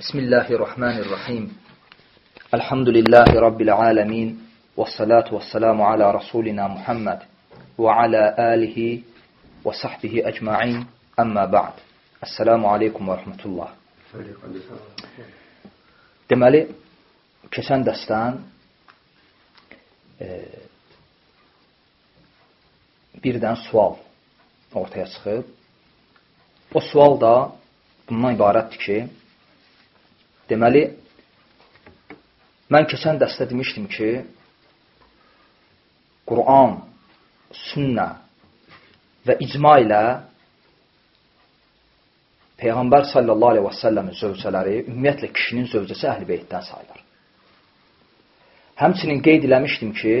بسم الله الرحمن الرحيم الحمد لله رب العالمين والصلاة والسلام على رسولنا محمد وعلى آله وصحبه أجمعين أما بعد السلام عليكم ورحمة الله Deməli, keçən dəstən e, birdən sual ortaya çıxıb. O sual da bundan ibarətdir ki, deməli, mən keçən dəstə demişdim ki, Quran, sünnə və icma ilə Peyğəmbər sallallahu aleyhi və səlləmin zövcələri ümumiyyətlə kişinin zövcəsi əhl-i beytdən sayılır. Həmçinin qeyd eləmişdim ki,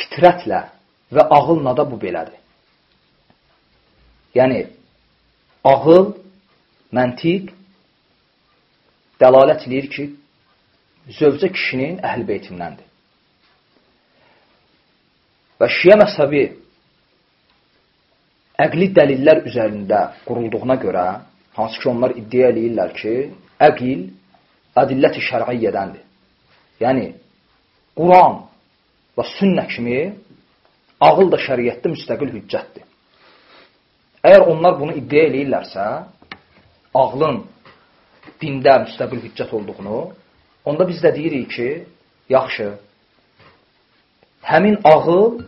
fitrətlə və ağılla da bu belədir. Yəni, ağıl, məntiq dəlalət edir ki, zövcə kişinin əhl-i beytindəndir. Və şiə məzhəbi əqli dəlillər üzərində qurulduğuna görə, hansı ki onlar iddia eləyirlər ki, əqil ədillət-i şər'iyyədəndir. Yəni, Quran və sünnə kimi ağıl da şəriətdə müstəqil hüccətdir. Əgər onlar bunu iddia eləyirlərsə, ağlın dində müstəqil hüccət olduğunu, onda biz də deyirik ki, yaxşı, həmin ağıl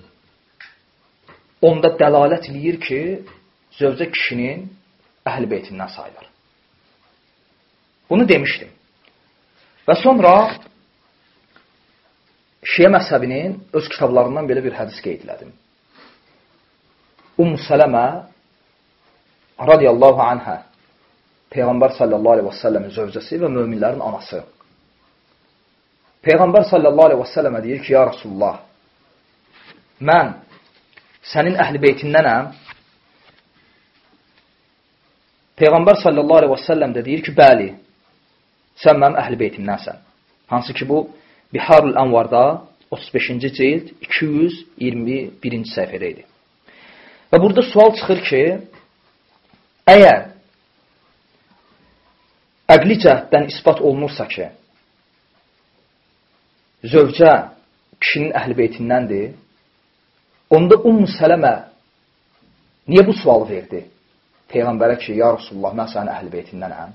onda dəlalət eləyir ki, zövcə kişinin əhl-i beytindən sayılır. Bunu demişdim. Və sonra Şiə məzhəbinin öz kitablarından belə bir hədis qeyd elədim. Ummu Sələmə radiyallahu anhə Peyğəmbər sallallahu aleyhi və səlləmin zövcəsi və möminlərin anası. Peyğəmbər sallallahu aleyhi və səlləmə deyir ki, ya Rasulullah, mən sənin əhl-i beytindənəm. Peyğəmbər sallallahu aleyhi və səlləm də deyir ki, bəli, sən mənim əhl-i beytimdənsən. Hansı ki, bu Biharul Ənvarda 35-ci cild 221-ci səhifədə idi. Və burada sual çıxır ki, əgər əqli cəhətdən ispat olunursa ki, zövcə kişinin əhl-i beytindəndir, Onda Ummu Sələmə niyə bu sualı verdi? Peyğəmbərə ki, ya Rasulullah, mən sənin əhl-i beytindənəm.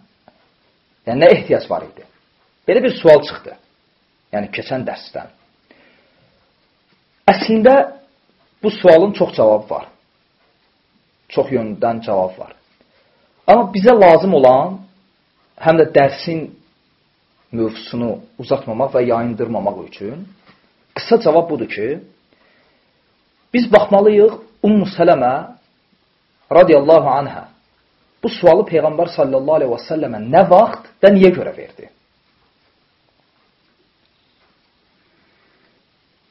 Yəni, nə ehtiyac var idi? Belə bir sual çıxdı. Yəni, keçən dərsdən. Əslində, bu sualın çox cavabı var. Çox yöndən cavab var. Amma bizə lazım olan, həm də dərsin mövzusunu uzatmamaq və yayındırmamaq üçün qısa cavab budur ki, Biz baxmalıyıq Ummu Sələmə radiyallahu anhə bu sualı Peyğəmbər sallallahu aleyhi və səlləmə nə vaxt və niyə görə verdi?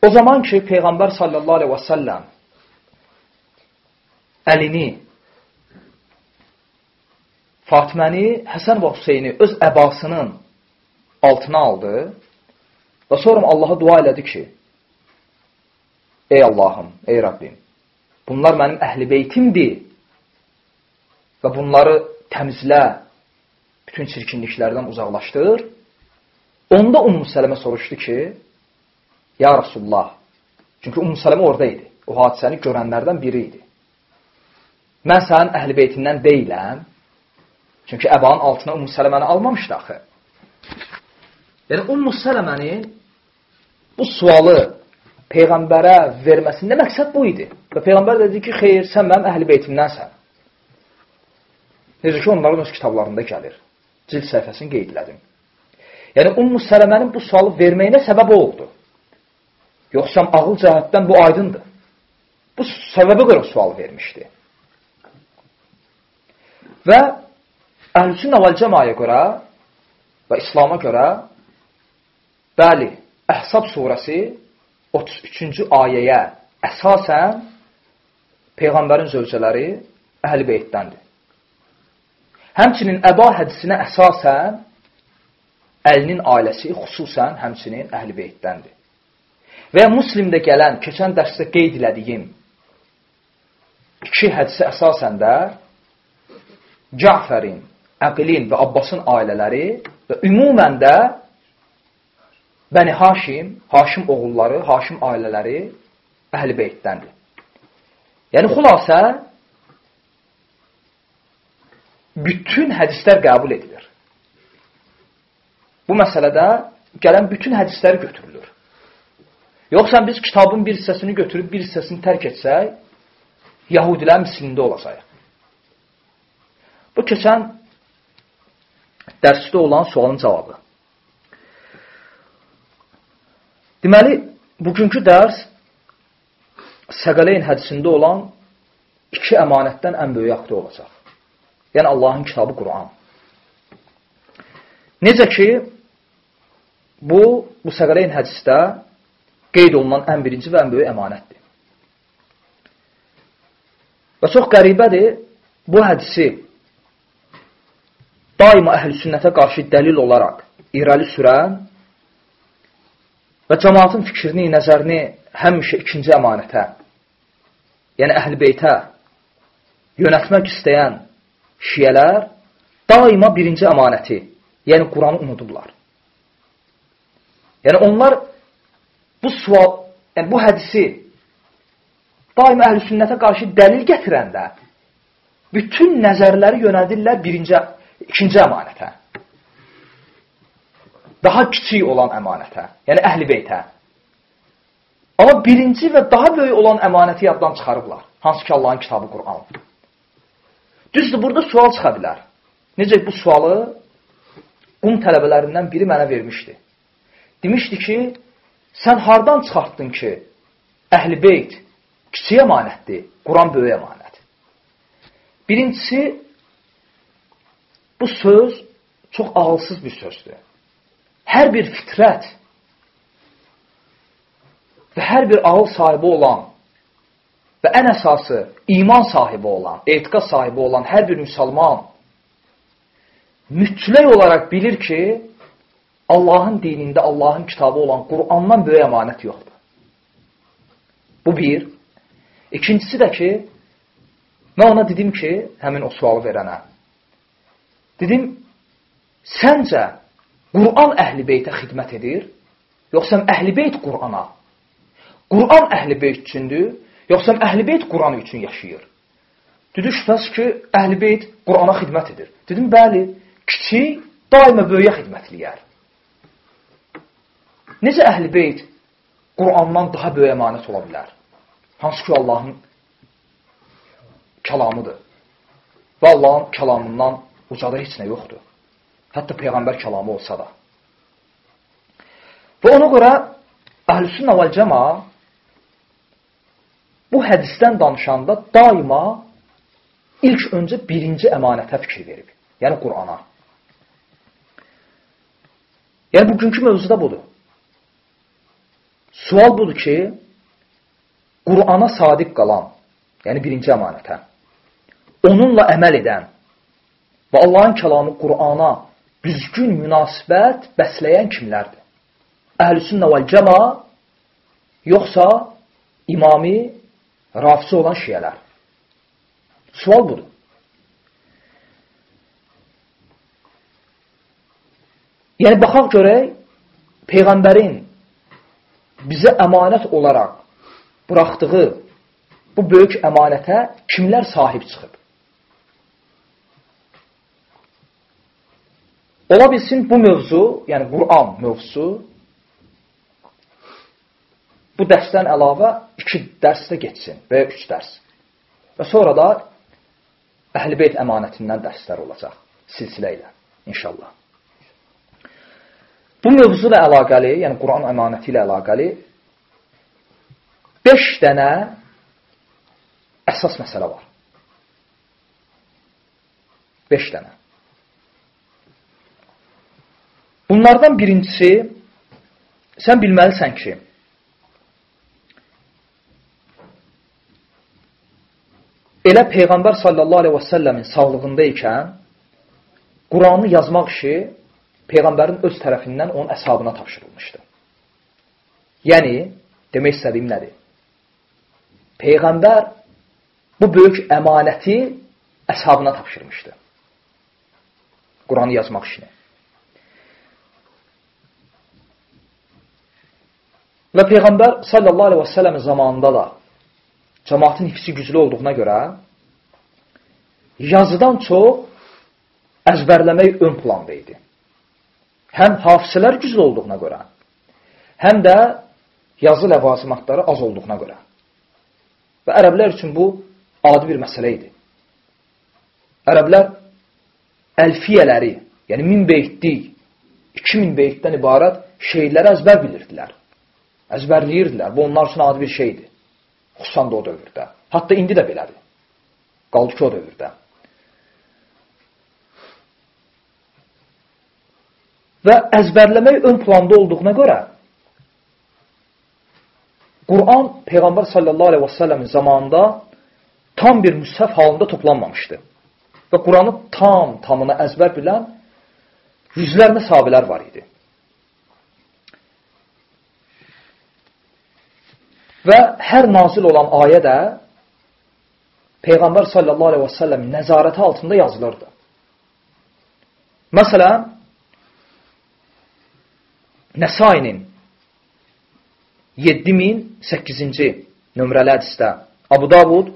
O zaman ki, Peyğəmbər sallallahu aleyhi və səlləm əlini Fatiməni, Həsən və Hüseyni öz əbasının altına aldı və sonra Allaha dua elədi ki, Ey Allahım, ey Rabbim, bunlar mənim əhl-i beytimdir və bunları təmizlə, bütün çirkinliklərdən uzaqlaşdır. Onda Ummu Sələmə soruşdu ki, Ya Rasulullah, çünki Ummu Sələmə orada idi, o hadisəni görənlərdən biri idi. Mən sənin əhl-i beytindən deyiləm, çünki əbanın altına Ummu Sələməni almamışdı axı. Yəni, Ummu Sələmənin bu sualı Peyğəmbərə verməsində məqsəd bu idi. Və Peyğəmbər dedi ki, xeyr, sən mənim əhl-i beytimdənsən. Necə ki, onların öz kitablarında gəlir. Cild səhifəsini qeyd elədim. Yəni, Ummu Sələmənin bu sualı verməyinə səbəb oldu. Yoxsa ağıl cəhətdən bu aydındır. Bu səbəbə görə sual vermişdi. Və Əhlüsün Əvəl Cəmaya görə və İslama görə bəli, Əhsab surəsi 33-cü ayəyə əsasən Peyğəmbərin zövcələri əhl-i beytdəndir. Həmçinin əba hədisinə əsasən əlinin ailəsi xüsusən həmçinin əhl-i beytdəndir. Və Muslimdə gələn, keçən dərsdə qeyd elədiyim iki hədisə əsasən də Cəfərin Əqilin və Abbasın ailələri və ümumən də Bəni Haşim, Haşim oğulları, Haşim ailələri əhl-i beytdəndir. Yəni, xülasə, bütün hədislər qəbul edilir. Bu məsələdə gələn bütün hədisləri götürülür. Yoxsa biz kitabın bir hissəsini götürüb bir hissəsini tərk etsək, Yahudilər mislində olacaq. Bu keçən dərsdə olan sualın cavabı. Deməli, bugünkü dərs Səqələyn hədisində olan iki əmanətdən ən böyük haqqda olacaq. Yəni, Allahın kitabı Quran. Necə ki, bu, bu Səqələyn hədisdə qeyd olunan ən birinci və ən böyük əmanətdir. Və çox qəribədir, bu hədisi daima əhl-i sünnətə qarşı dəlil olaraq irəli sürən və cəmaatın fikrini, nəzərini həmişə ikinci əmanətə, yəni əhl-i beytə yönətmək istəyən şiyələr daima birinci əmanəti, yəni Quranı unudublar. Yəni onlar bu sual, yəni bu hədisi daima əhl-i sünnətə qarşı dəlil gətirəndə bütün nəzərləri yönəldirlər birinci, ikinci əmanətə daha kiçik olan əmanətə, yəni əhl-i beytə. Amma birinci və daha böyük olan əmanəti yaddan çıxarıblar. Hansı ki, Allahın kitabı Quran. Düzdür, burada sual çıxa bilər. Necə bu sualı qum tələbələrindən biri mənə vermişdi. Demişdi ki, sən hardan çıxartdın ki, əhl-i beyt kiçik əmanətdir, Quran böyük əmanət. Birincisi, bu söz çox ağılsız bir sözdür hər bir fitrət və hər bir ağıl sahibi olan və ən əsası iman sahibi olan, etiqad sahibi olan hər bir müsəlman mütləq olaraq bilir ki, Allahın dinində, Allahın kitabı olan Qurandan böyük əmanət yoxdur. Bu bir. İkincisi də ki, mən ona dedim ki, həmin o sualı verənə, dedim, səncə Quran əhl-i beytə xidmət edir, yoxsa əhl-i beyt Qurana? Quran əhl-i beyt üçündür, yoxsa əhl-i beyt Quran üçün yaşayır? Dedi, şübhəsi ki, əhl-i beyt Qurana xidmət edir. Dedim, bəli, kiçik daima böyüyə xidmət eləyər. Necə əhl-i beyt Qurandan daha böyük əmanət ola bilər? Hansı ki, Allahın kəlamıdır. Və Allahın kəlamından ucada heç nə yoxdur. Hətta Peyğəmbər kəlamı olsa da. Və ona görə Əhl-Sünnə vəl Cəma bu hədisdən danışanda daima ilk öncə birinci əmanətə fikir verib. Yəni Qurana. Yəni bugünkü mövzuda budur. Sual budur ki, Qurana sadiq qalan, yəni birinci əmanətə, onunla əməl edən və Allahın kəlamı Qurana düzgün münasibət bəsləyən kimlərdir? Əhl-i vəl cəma yoxsa imami rafisi olan şiyələr? Sual budur. Yəni, baxaq görək, Peyğəmbərin bizə əmanət olaraq buraxdığı bu böyük əmanətə kimlər sahib çıxıb? Ola bilsin bu mövzu, yəni Quran mövzusu bu dərsdən əlavə iki dərsdə geçsin və ya üç dərs. Və sonra da Əhl-i Beyt əmanətindən dərslər olacaq silsilə ilə inşallah. Bu mövzu ilə əlaqəli, yəni Quran əmanəti ilə əlaqəli 5 dənə əsas məsələ var. 5 dənə. Bunlardan birincisi, sən bilməlisən ki, elə Peyğəmbər sallallahu aleyhi və səlləmin sağlığında ikən Quranı yazmaq işi Peyğəmbərin öz tərəfindən onun əshabına tapşırılmışdı. Yəni, demək istədiyim nədir? Peyğəmbər bu böyük əmanəti əshabına tapşırmışdı. Quranı yazmaq işini. Və Peyğəmbər sallallahu aleyhi və səlləm zamanında da cəmaatın hifsi güclü olduğuna görə yazıdan çox əzbərləmək ön planda idi. Həm hafizələr güclü olduğuna görə, həm də yazı ləvazimatları az olduğuna görə. Və ərəblər üçün bu adi bir məsələ idi. Ərəblər əlfiyələri, yəni min beytlik, 2000 beytdən ibarət şeyləri əzbər bilirdilər. Əzbərləyirdilər. Bu onlar üçün adi bir şeydir. Xüsusən də o dövrdə. Hətta indi də belədir. Qaldı ki, o dövrdə. Və əzbərləmək ön planda olduğuna görə Quran Peyğəmbər sallallahu aleyhi və səlləmin zamanında tam bir müshəf halında toplanmamışdı. Və Quranı tam tamına əzbər bilən yüzlərlə sahabələr var idi. Və hər nazil olan ayə də Peyğəmbər sallallahu aleyhi və səlləm nəzarəti altında yazılırdı. Məsələn, Nəsainin 7008-ci nömrəli hədisdə Abu Davud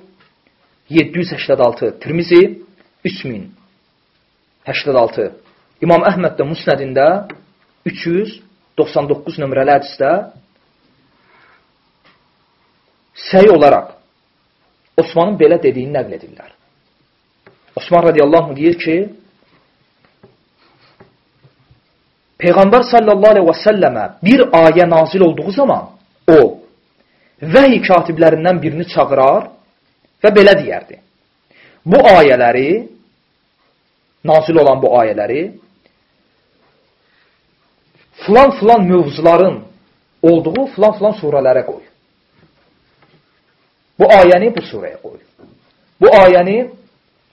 786, Tirmizi 3086, İmam Əhməd də Musnədində 399 nömrəli hədisdə səy olaraq Osmanın belə dediyini nəql edirlər. Osman radiyallahu deyir ki, Peyğəmbər sallallahu aleyhi və səlləmə bir ayə nazil olduğu zaman o vəhiy katiblərindən birini çağırar və belə deyərdi. Bu ayələri, nazil olan bu ayələri filan-filan mövzuların olduğu filan-filan surələrə qoy. Bu ayəni bu surəyə qoy. Bu ayəni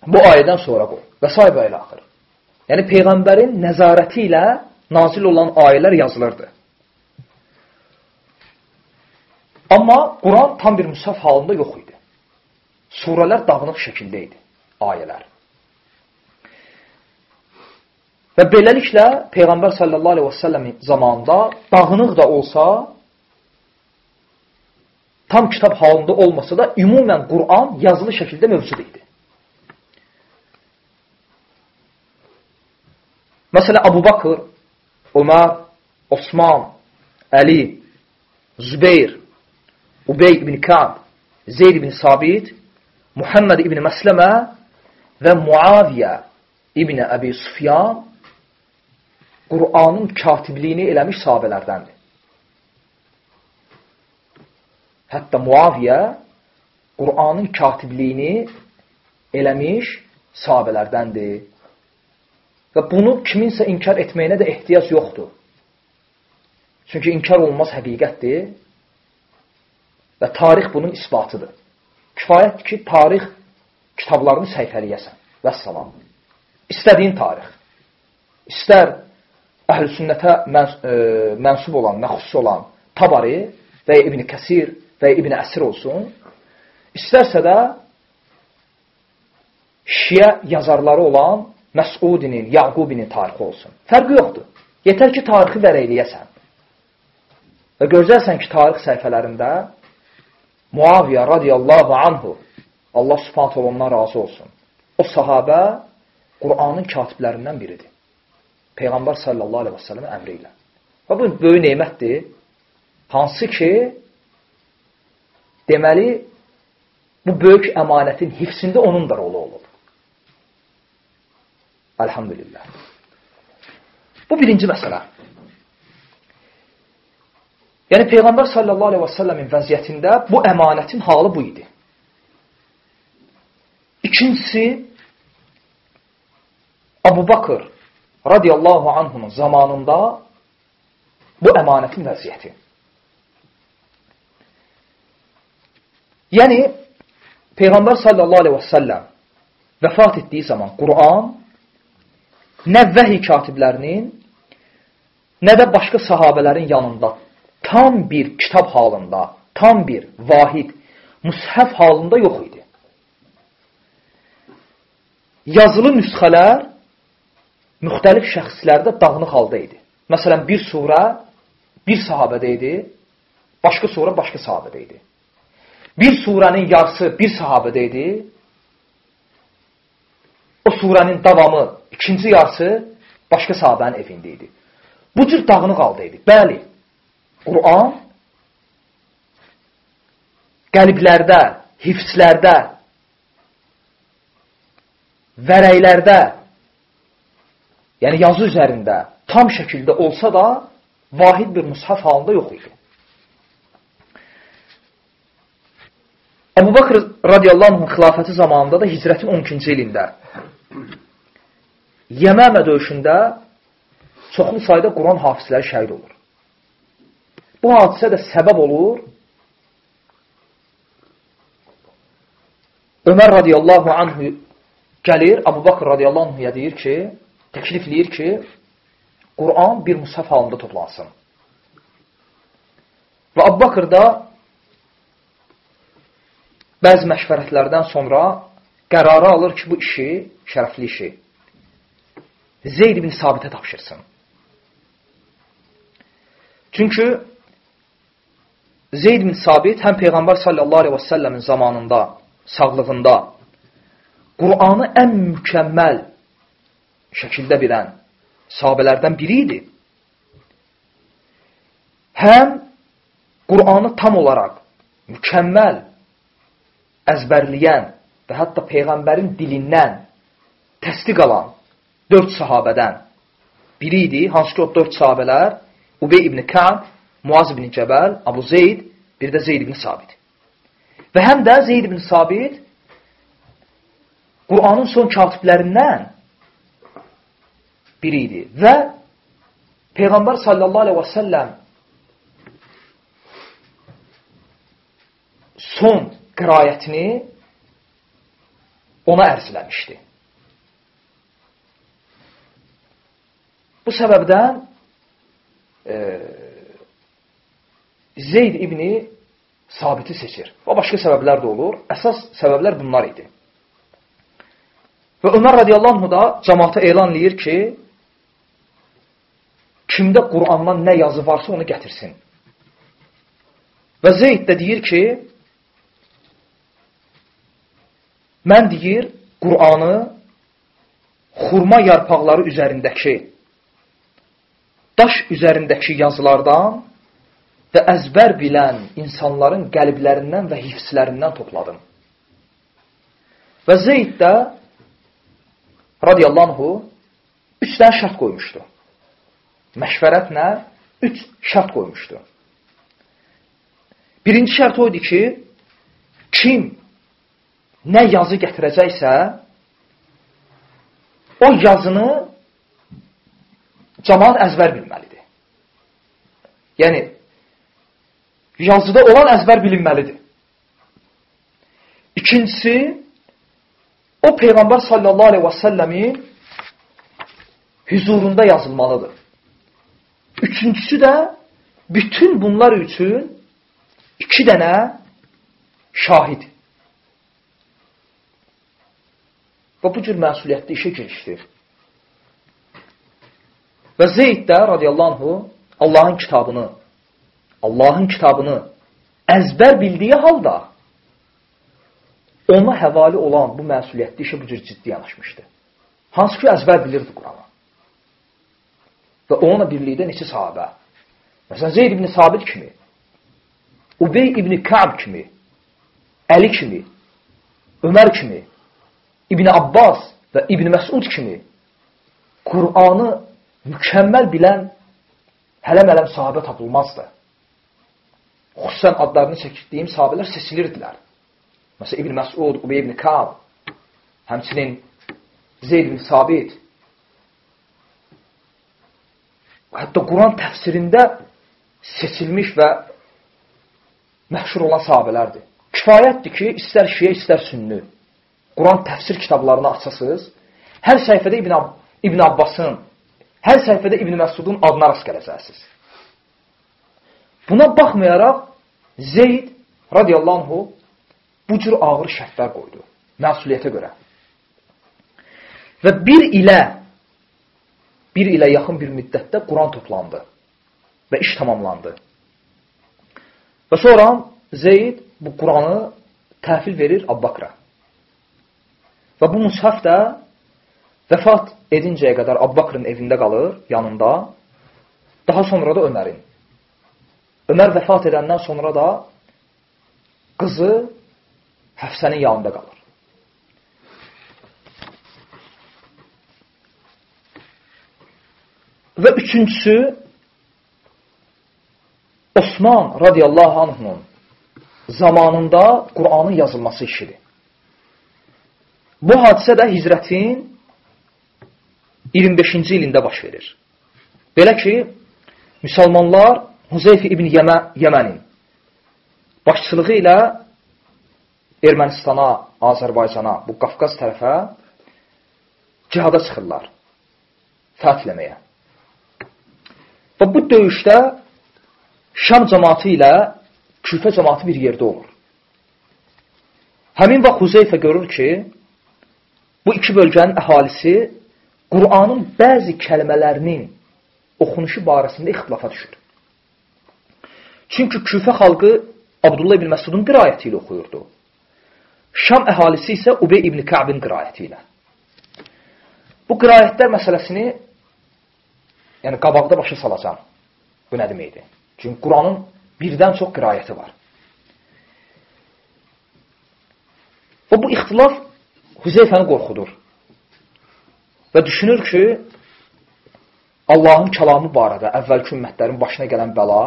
bu ayədən sonra qoy. Və say və ilə axır. Yəni, Peyğəmbərin nəzarəti ilə nazil olan ayələr yazılırdı. Amma Quran tam bir müsaf halında yox idi. Surələr dağınıq şəkildə idi, ayələr. Və beləliklə Peyğəmbər sallallahu aleyhi və səlləm zamanında dağınıq da olsa, tam kitab halında olmasa da ümumən Quran yazılı şəkildə mövcud idi. Məsələn, Abu Bakır, Ömər, Osman, Əli, Zübeyr, Ubey ibn Ka'b, Zeyd ibn Sabit, Muhammed ibn Məsləmə və Muaviyə ibn Əbi Sufyan Qur'anın katibliyini eləmiş sahabələrdəndir. Hətta Muaviyə Qur'anın katibliyini eləmiş sahabələrdəndir. Və bunu kiminsə inkar etməyinə də ehtiyac yoxdur. Çünki inkar olunmaz həqiqətdir və tarix bunun isbatıdır. Kifayətdir ki, tarix kitablarını səhifəliyəsən. Və salam. İstədiyin tarix. İstər əhl-i sünnətə məns e, mənsub olan, məxsus olan Tabari və ya İbn Kəsir və İbn Əsir olsun, istərsə də şiə yazarları olan Məsudinin, Yaqubinin tarixi olsun. Fərqi yoxdur. Yetər ki, tarixi vərəyləyəsən. Və görəcəksən ki, tarix səhifələrində Muaviyə radiyallahu anhu Allah subhanət ondan razı olsun. O sahabə Qur'anın katiblərindən biridir. Peyğəmbər sallallahu aleyhi və səlləmə əmri ilə. Və bu böyük neymətdir. Hansı ki, deməli, bu böyük əmanətin hifsində onun da rolu olur. Elhamdülillah. Bu birinci məsələ. Yəni Peyğəmbər sallallahu əleyhi və səlləmin vəziyyətində bu əmanətin halı bu idi. İkincisi Abu Bakır radiyallahu anhunun zamanında bu əmanətin vəziyyəti. Yəni Peyğəmbər sallallahu əleyhi və səlləm vəfat etdiyi zaman Quran nə vəhiy katiblərinin, nə də başqa sahabələrin yanında tam bir kitab halında, tam bir vahid, müshəf halında yox idi. Yazılı nüsxələr müxtəlif şəxslərdə dağınıq halda idi. Məsələn, bir surə bir sahabədə idi, başqa surə başqa sahabədə idi. Bir surənin yarısı bir sahabədə idi, o surənin davamı, ikinci yarısı başqa sahabənin evində idi. Bu cür dağınıq halda idi. Bəli, Quran qəlblərdə, hifslərdə, vərəklərdə, yəni yazı üzərində tam şəkildə olsa da, vahid bir mushaf halında yox idi. Əbu Bakr radiyallahu anhın xilafəti zamanında da hicrətin 12-ci ilində Yəməmə döyüşündə çoxlu sayda Quran hafizləri şəhid olur. Bu hadisə də səbəb olur Ömər radiyallahu anhu gəlir, Abu Bakr radiyallahu anhuya deyir ki, təklif eləyir ki, Quran bir musaf halında toplansın. Və Abu Bakr da bəzi məşvərətlərdən sonra qərarı alır ki, bu işi, şərəfli işi Zeyd ibn Sabitə tapşırsın. Çünki Zeyd ibn Sabit həm Peyğəmbər sallallahu aleyhi və səlləmin zamanında, sağlığında Qur'anı ən mükəmməl şəkildə bilən sahabələrdən biri idi. Həm Qur'anı tam olaraq mükəmməl əzbərləyən və hətta Peyğəmbərin dilindən təsdiq alan dörd sahabədən biri idi. Hansı ki, o dörd sahabələr Ubey ibn Ka'b, Muaz ibn Cəbəl, Abu Zeyd, bir də Zeyd ibn Sabit. Və həm də Zeyd ibn Sabit Qur'anın son katiblərindən biri idi. Və Peyğəmbər sallallahu aleyhi və səlləm son qirayətini ona ərzləmişdi. Bu səbəbdən e, Zeyd ibni sabiti seçir. Və başqa səbəblər də olur. Əsas səbəblər bunlar idi. Və Ömər radiyallahu da cəmaata elan eləyir ki, kimdə Qurandan nə yazı varsa onu gətirsin. Və Zeyd də deyir ki, mən deyir, Quranı xurma yarpaqları üzərindəki, daş üzərindəki yazılardan və əzbər bilən insanların qəlblərindən və hifslərindən topladım. Və Zeyd də radiyallahu üç dənə şərt qoymuşdu. Məşvərətlə üç şərt qoymuşdu. Birinci şərt o idi ki, kim nə yazı gətirəcəksə, o yazını cəmaat əzbər bilməlidir. Yəni, yazıda olan əzbər bilinməlidir. İkincisi, o Peyğəmbər sallallahu aleyhi və səlləmin hüzurunda yazılmalıdır. Üçüncüsü də bütün bunlar üçün iki dənə şahid. Və bu cür məsuliyyətli işə girişdi. Və Zeyd də radiyallahu Allahın kitabını, Allahın kitabını əzbər bildiyi halda ona həvali olan bu məsuliyyətli işə bu cür ciddi yanaşmışdı. Hansı ki, əzbər bilirdi Qurana. Və onunla birlikdə neçə sahabə. Məsələn, Zeyd ibn Sabit kimi, Ubey ibn Ka'b kimi, Əli kimi, Ömər kimi, İbn Abbas və İbn Məsud kimi Qur'anı mükəmməl bilən hələm-hələm sahabə tapılmazdı. Xüsusən adlarını çəkdiyim sahabələr seçilirdilər. Məsələn, İbn Məsud, Ubey ibn Kab, həmçinin Zeyd ibn Sabit. Hətta Quran təfsirində seçilmiş və məhşur olan sahabələrdir. Kifayətdir ki, istər şiyə, istər sünnü. Quran təfsir kitablarını açasınız. Hər səhifədə İbn, Ab İbn Abbasın, hər səhifədə İbn Məsudun adına rast gələcəksiniz. Buna baxmayaraq Zeyd radiyallahu anhu bu cür ağır şərtlər qoydu məsuliyyətə görə. Və bir ilə bir ilə yaxın bir müddətdə Quran toplandı və iş tamamlandı. Və sonra Zeyd bu Quranı təhvil verir Abbaqra. Və bu mushaf da vəfat edincəyə qədər Abbaqrın evində qalır, yanında. Daha sonra da Ömərin. Ömər vəfat edəndən sonra da qızı Həfsənin yanında qalır. Və üçüncüsü Osman radiyallahu anhunun zamanında Quranın yazılması işidir. Bu hadisə də hicrətin 25-ci ilində baş verir. Belə ki, müsəlmanlar Huzeyf ibn Yəmə, Yəmənin başçılığı ilə Ermənistana, Azərbaycana, bu Qafqaz tərəfə cihada çıxırlar, fətləməyə. Və bu döyüşdə Şam cəmatı ilə Küfə cəmatı bir yerdə olur. Həmin vaxt Huzeyfə görür ki, bu iki bölgənin əhalisi Qur'anın bəzi kəlmələrinin oxunuşu barəsində ixtilafa düşür. Çünki Küfə xalqı Abdullah ibn Məsudun qirayəti ilə oxuyurdu. Şam əhalisi isə Ubey ibn Kəbin qirayəti ilə. Bu qirayətlər məsələsini yəni qabaqda başa salacam. Bu nə deməkdir? Çünki Quranın birdən çox qirayəti var. Və bu ixtilaf Hüzeyfəni qorxudur. Və düşünür ki, Allahın kəlamı barədə əvvəlki ümmətlərin başına gələn bəla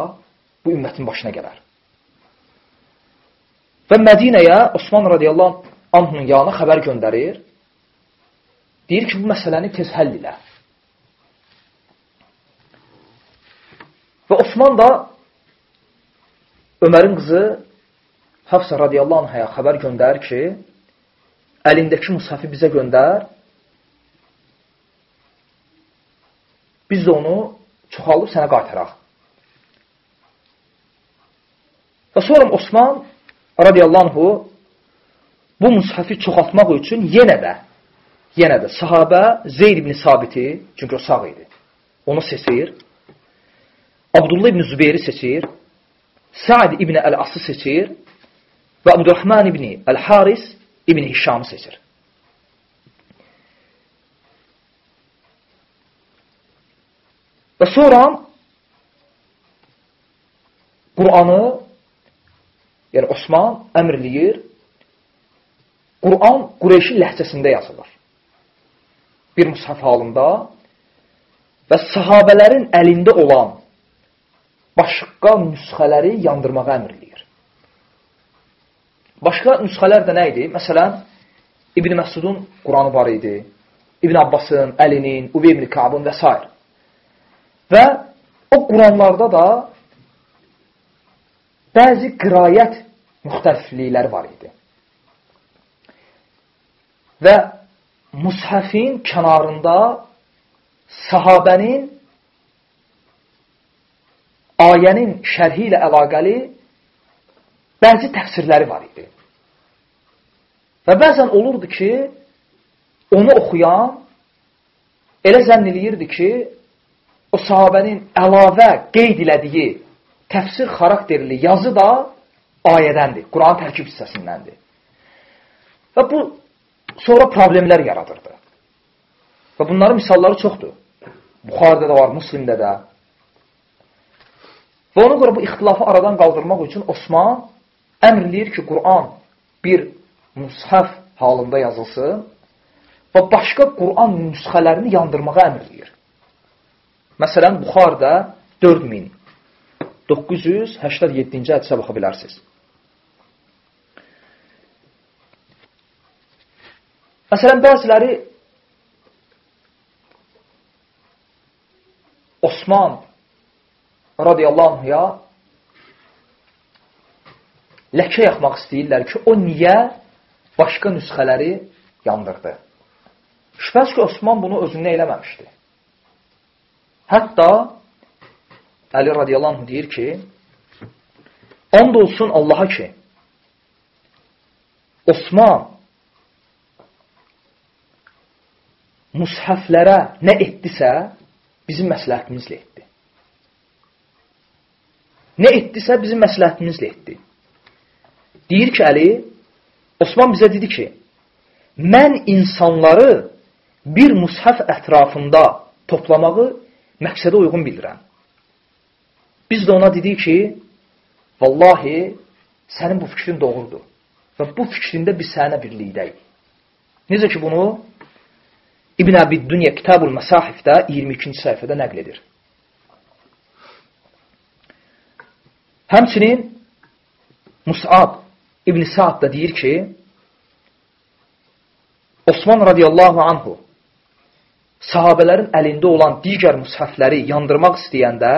bu ümmətin başına gələr. Və Mədinəyə Osman radiyallahu anhunun yanına xəbər göndərir. Deyir ki, bu məsələni tez həll ilə. Və Osman da Ömərin qızı Hafsa radiyallahu anhaya xəbər göndərir ki, əlindəki musafi bizə göndər, biz onu çoxalıb sənə qaytaraq. Və sonra Osman radiyallahu bu mushafi çoxaltmaq üçün yenə də yenə də sahabə Zeyd ibn Sabiti, çünki o sağ idi, onu seçir. Abdullah ibn Zübeyri seçir. Sa'd ibn Əl-Ası seçir və Abdurrahman ibn Əl-Haris ibn Hişamı seçir. Və sonra Qur'anı yəni Osman əmr eləyir. Qur'an Qureyşin ləhcəsində yazılır. Bir mushaf halında və sahabələrin əlində olan başqa nüsxələri yandırmağa əmr. Başqa nüsxələr də nə idi? Məsələn, İbn Məsudun Quranı var idi. İbn Abbasın, Əlinin, Ubey ibn Kabın və s. Və o Quranlarda da bəzi qirayət müxtəliflikləri var idi. Və mushəfin kənarında sahabənin ayənin şərhi ilə əlaqəli bəzi təfsirləri var idi. Və bəzən olurdu ki, onu oxuyan elə zənn eləyirdi ki, o sahabənin əlavə qeyd elədiyi təfsir xarakterli yazı da ayədəndir, Quran tərkib hissəsindəndir. Və bu sonra problemlər yaradırdı. Və bunların misalları çoxdur. Buxarda da var, Müslimdə də, Və ona görə bu ixtilafı aradan qaldırmaq üçün Osman əmr eləyir ki, Quran bir nüshəf halında yazılsın və başqa Quran nüsxələrini yandırmağa əmr eləyir. Məsələn, Buxarda 4987-ci hədisə baxa bilərsiniz. Məsələn, bəziləri Osman radiyallahu anhuya ləkə yaxmaq istəyirlər ki, o niyə başqa nüsxələri yandırdı? Şübhəs ki, Osman bunu özündə eləməmişdi. Hətta Əli radiyallahu deyir ki, and olsun Allaha ki, Osman mushəflərə nə etdisə, bizim məsləhətimizlə etdi. Nə etdisə bizim məsləhətimizlə etdi. Deyir ki, Əli, Osman bizə dedi ki, mən insanları bir mushaf ətrafında toplamağı məqsədə uyğun bilirəm. Biz də ona dedik ki, vallahi sənin bu fikrin doğrudur və bu fikrində biz sənə birlikdəyik. Necə ki, bunu İbn Əbid Dünya Kitabul Məsahifdə 22-ci səhifədə nəql edir. Həmçinin Mus'ab İbn Sa'd da deyir ki, Osman radiyallahu anhu sahabələrin əlində olan digər müshəfləri yandırmaq istəyəndə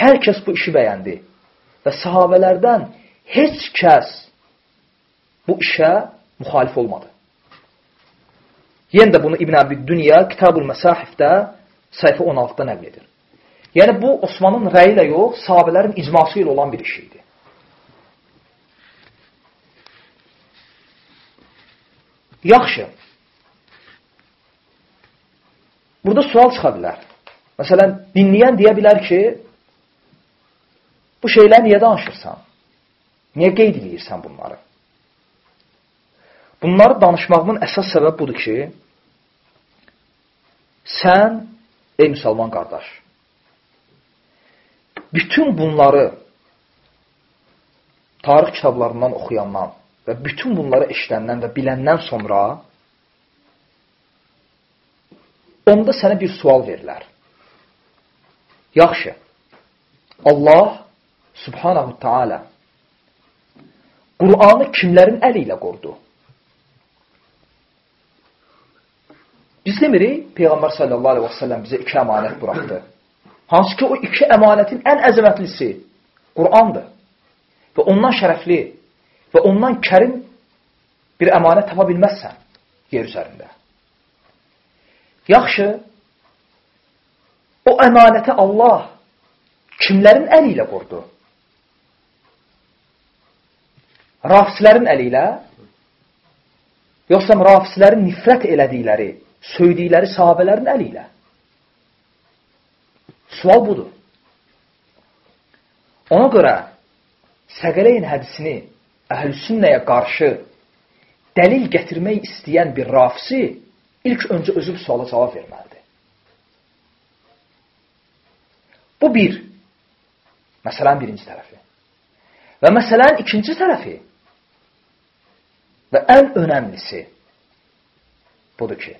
hər kəs bu işi bəyəndi və sahabələrdən heç kəs bu işə müxalif olmadı. Yenə də bunu İbn Əbid Dünya Kitabul Məsahifdə səhifə 16-da nəql edir. Yəni, bu Osmanın rəyi ilə yox, sahabələrin icması ilə olan bir iş idi. Yaxşı. Burada sual çıxa bilər. Məsələn, dinləyən deyə bilər ki, bu şeylər niyə danışırsan? Niyə qeyd edirsən bunları? Bunları danışmağımın əsas səbəb budur ki, sən, ey müsəlman qardaş, bütün bunları tarix kitablarından oxuyandan və bütün bunları eşidəndən və biləndən sonra onda sənə bir sual verilər. Yaxşı, Allah subhanahu ta'ala Qur'anı kimlərin əli ilə qordu? Biz demirik, Peyğəmbər sallallahu aleyhi və səlləm bizə iki əmanət buraxdı. Hansı ki, o iki əmanətin ən əzəmətlisi Qur'andır. Və ondan şərəfli və ondan kərim bir əmanət tapa bilməzsən yer üzərində. Yaxşı, o əmanəti Allah kimlərin əli ilə qordu? Rafislərin əli ilə, yoxsa rafislərin nifrət elədikləri, söydükləri sahabələrin əli ilə? Sual budur. Ona görə Səqələyin hədisini əhlüsünnəyə qarşı dəlil gətirmək istəyən bir rafisi ilk öncə özü bu suala cavab verməlidir. Bu bir. Məsələn, birinci tərəfi. Və məsələn, ikinci tərəfi və ən önəmlisi budur ki,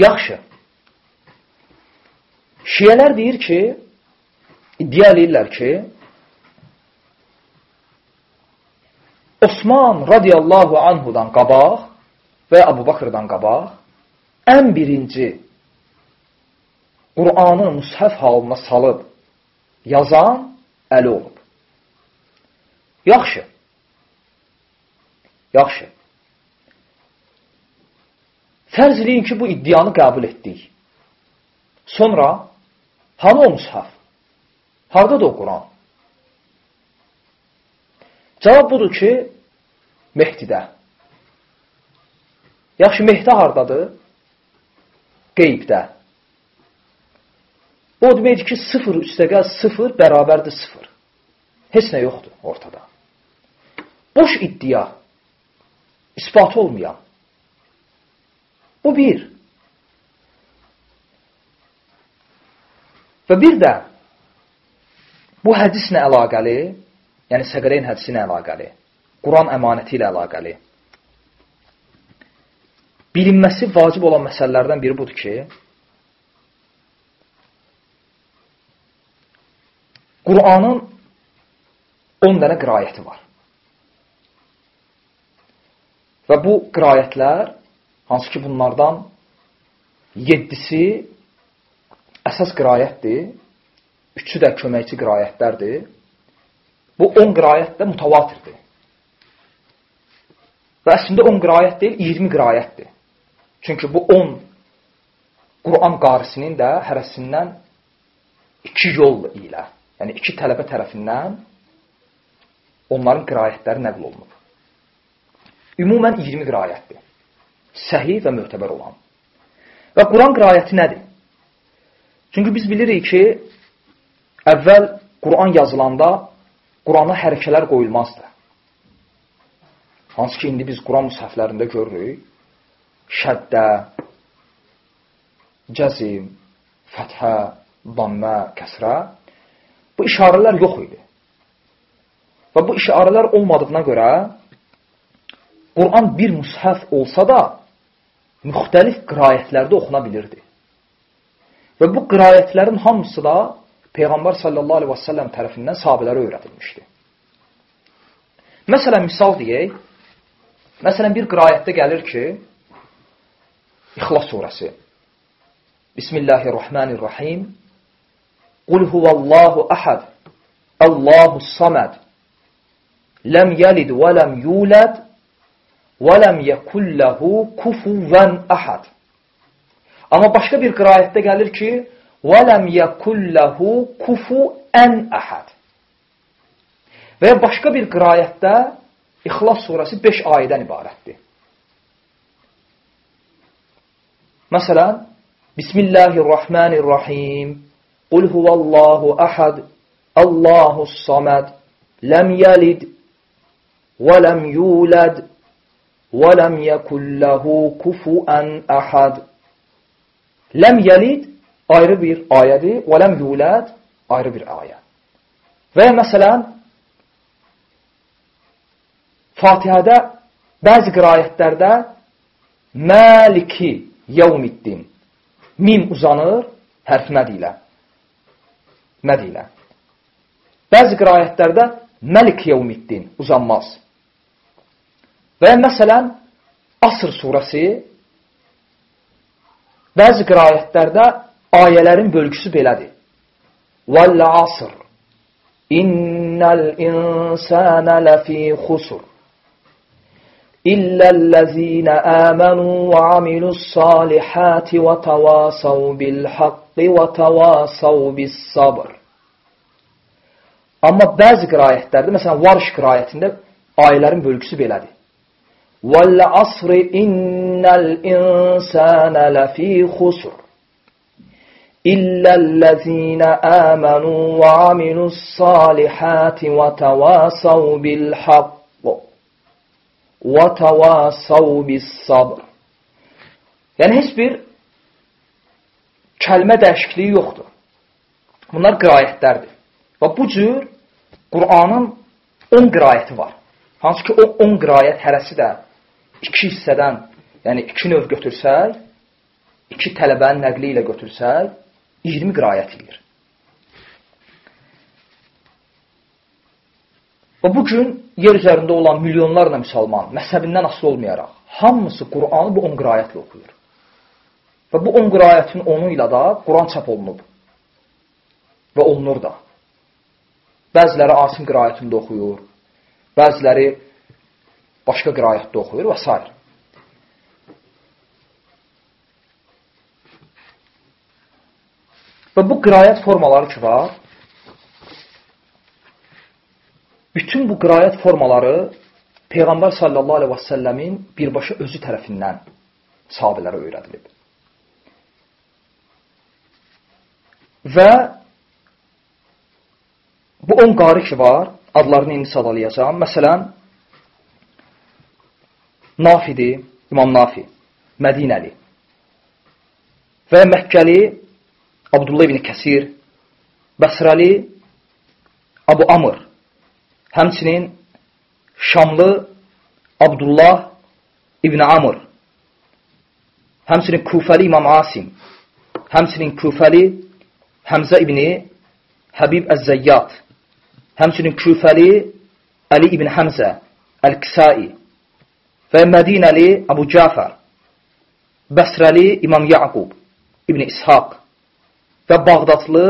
yaxşı, şiyələr deyir ki, iddia eləyirlər ki, Osman radiyallahu anhudan qabaq və Abu Bakrdan qabaq ən birinci Qur'anı müshəf halına salıb yazan Əli olub. Yaxşı. Yaxşı. Fərz eləyin ki, bu iddianı qəbul etdik. Sonra hanı o müshəf? Hardadır o Quran? Cavab budur ki, Mehdidə. Yaxşı, Mehdi hardadır? Qeybdə. O deməkdir ki, sıfır üstəgəl sıfır bərabərdir sıfır. Heç nə yoxdur ortada. Boş iddia, ispat olmayan. Bu bir. Və bir də Bu hədislə əlaqəli, yəni Səqreyn hədisi ilə əlaqəli, Quran əmanəti ilə əlaqəli bilinməsi vacib olan məsələlərdən biri budur ki, Qur'anın 10 dənə qirayəti var. Və bu qirayətlər, hansı ki bunlardan 7-si əsas qirayətdir, üçü də köməkçi qirayətlərdir. Bu 10 qirayət də mutavatirdir. Və əslində 10 qirayət deyil, 20 qirayətdir. Çünki bu 10 Quran qarisinin də hərəsindən iki yol ilə, yəni iki tələbə tərəfindən onların qirayətləri nəql olunub. Ümumən 20 qirayətdir. Səhih və möhtəbər olan. Və Quran qirayəti nədir? Çünki biz bilirik ki, əvvəl Quran yazılanda Qurana hərəkələr qoyulmazdı. Hansı ki, indi biz Quran müsəhflərində görürük, şəddə, cəzim, fəthə, dammə, kəsrə, bu işarələr yox idi. Və bu işarələr olmadığına görə Quran bir müshəf olsa da müxtəlif qirayətlərdə oxuna bilirdi. Və bu qirayətlərin hamısı da Peyğəmbər sallallahu aleyhi və səlləm tərəfindən sahabələrə öyrədilmişdi. Məsələn, misal deyək, məsələn, bir qirayətdə gəlir ki, İxlas surəsi. Bismillahirrahmanirrahim. Qul huvallahu ahad. Allahu samad. Ləm yəlid və ləm yulad və ləm yəkulləhu kufuvan ahad. Amma başqa bir qirayətdə gəlir ki, və ləm yəkulləhu kufuən ahad. Və ya başqa bir qirayətdə İxlas surəsi 5 ayədən ibarətdir. Məsələn, Bismillahirrahmanirrahim. Qul huvallahu ahad. Allahus samad. Ləm yəlid və ləm yulad və ləm yəkulləhu kufuən əhad. Ləm yəlid ayrı bir ayədir və ləm yulad ayrı bir ayə. Və məsələn, Fatihədə bəzi qirayətlərdə Məliki yevmiddin mim uzanır hərf məd ilə. Məd ilə. Bəzi qirayətlərdə Məlik yevmiddin uzanmaz. Və məsələn, Asr surəsi bəzi qirayətlərdə ayələrin bölgüsü belədir. Vəl-əsr İnnəl insənə ləfī xusur İlləl-ləzīnə əmənu və amilus-salihəti və təvasav bil-haqqi və təvasav bis-sabr Amma bəzi qirayətlərdə, məsələn, Varş qirayətində ayələrin bölgüsü belədir. Vəl-əsr innəl insənə ləfī xusur إِلَّا الَّذِينَ آمَنُوا وَعَمِلُوا الصَّالِحَاتِ وَتَوَاصَوْا بِالْحَقِّ وَتَوَاسَوْ بِالصَّبْرِ Yəni, heç bir kəlmə dəyişikliyi yoxdur. Bunlar qirayətlərdir. Və bu cür Qur'anın 10 qirayəti var. Hansı ki, o 10 qirayət hərəsi də iki hissədən, yəni iki növ götürsək, iki tələbənin nəqli ilə götürsək, 20 qirayət edir. Və bu gün yer üzərində olan milyonlarla müsəlman, məzhəbindən asılı olmayaraq, hamısı Qur'anı bu 10 qirayətlə oxuyur. Və bu 10 qirayətin 10-u ilə da Quran çap olunub. Və olunur da. Bəziləri Asim qirayətində oxuyur, bəziləri başqa qirayətdə oxuyur və s. Və bu qirayət formaları ki var, Bütün bu qirayət formaları Peyğəmbər sallallahu aleyhi və səlləmin birbaşa özü tərəfindən sahabələrə öyrədilib. Və bu 10 qari ki var, adlarını indi sadalayacağım. Məsələn, Nafidir, İmam Nafi, Mədinəli və Məkkəli Abdullah ibn Kəsir, Bəsrəli Abu Amr, Həmçinin Şamlı Abdullah İbn Amr, həmçinin Kufəli İmam Asim, həmçinin Kufəli Həmzə İbni Həbib Əz-Zəyyat, həmçinin Kufəli Əli İbn Həmzə Əl-Kisai və Mədinəli Abu Cafər, Bəsrəli İmam Yaqub İbn İshaq və Bağdadlı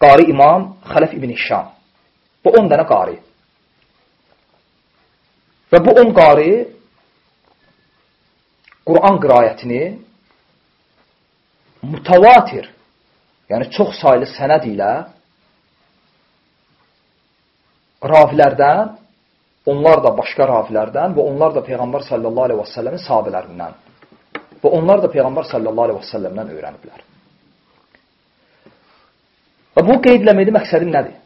qari İmam Xələf İbn Hişam. Bu 10 dənə qari. Və bu 10 qari Quran qirayətini mutavatir, yəni çox saylı sənəd ilə ravilərdən, onlar da başqa ravilərdən və onlar da Peyğəmbər sallallahu aleyhi və səlləmin sahabələrindən Və onlar da Peyğəmbər sallallahu aleyhi və səlləmdən öyrəniblər. Və bu qeydləməkdə məqsədim nədir?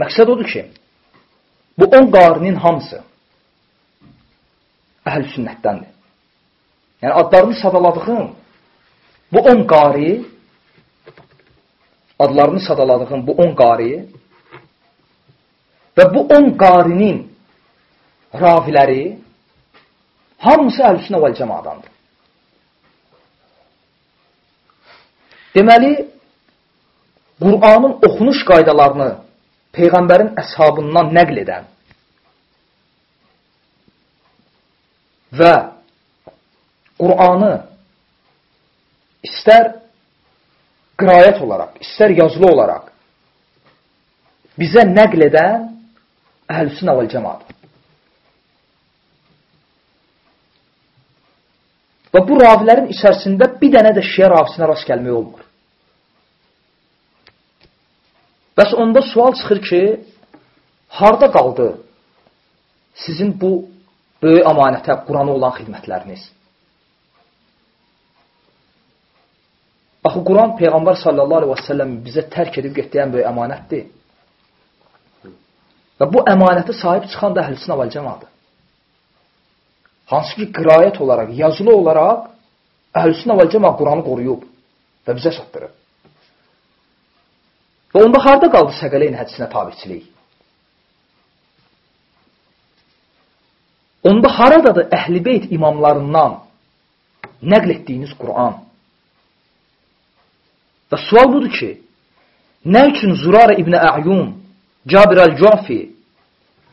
Məqsəd odur ki, bu 10 qarinin hamısı əhl sünnətdəndir. Yəni, adlarını sadaladığım bu 10 qari adlarını sadaladığım bu 10 qari və bu 10 qarinin raviləri hamısı əhl-sünnə vəl cəmadandır. Deməli, Qur'anın oxunuş qaydalarını Peyğəmbərin əshabından nəql edən və Qur'anı istər qirayət olaraq, istər yazılı olaraq bizə nəql edən əhl-sünnə vəl cəmadır. Və bu ravilərin içərisində bir dənə də şiə ravisinə rast gəlmək olmur. Bəs onda sual çıxır ki, harada qaldı sizin bu böyük amanətə, Qurana olan xidmətləriniz? Axı, Quran Peyğəmbər sallallahu aleyhi və səlləm bizə tərk edib getdiyən böyük əmanətdir. Və bu əmanəti sahib çıxan da əhl-i vəl cəmadır. Hansı ki, qirayət olaraq, yazılı olaraq əhl-i vəl cəma Quranı qoruyub və bizə çatdırıb. Və onda harada qaldı Səqələyn hədisinə tabiçilik? Onda haradadır əhl-i beyt imamlarından nəql etdiyiniz Quran? Və sual budur ki, nə üçün Zurara İbn Əyun, Cabir Əl-Cafi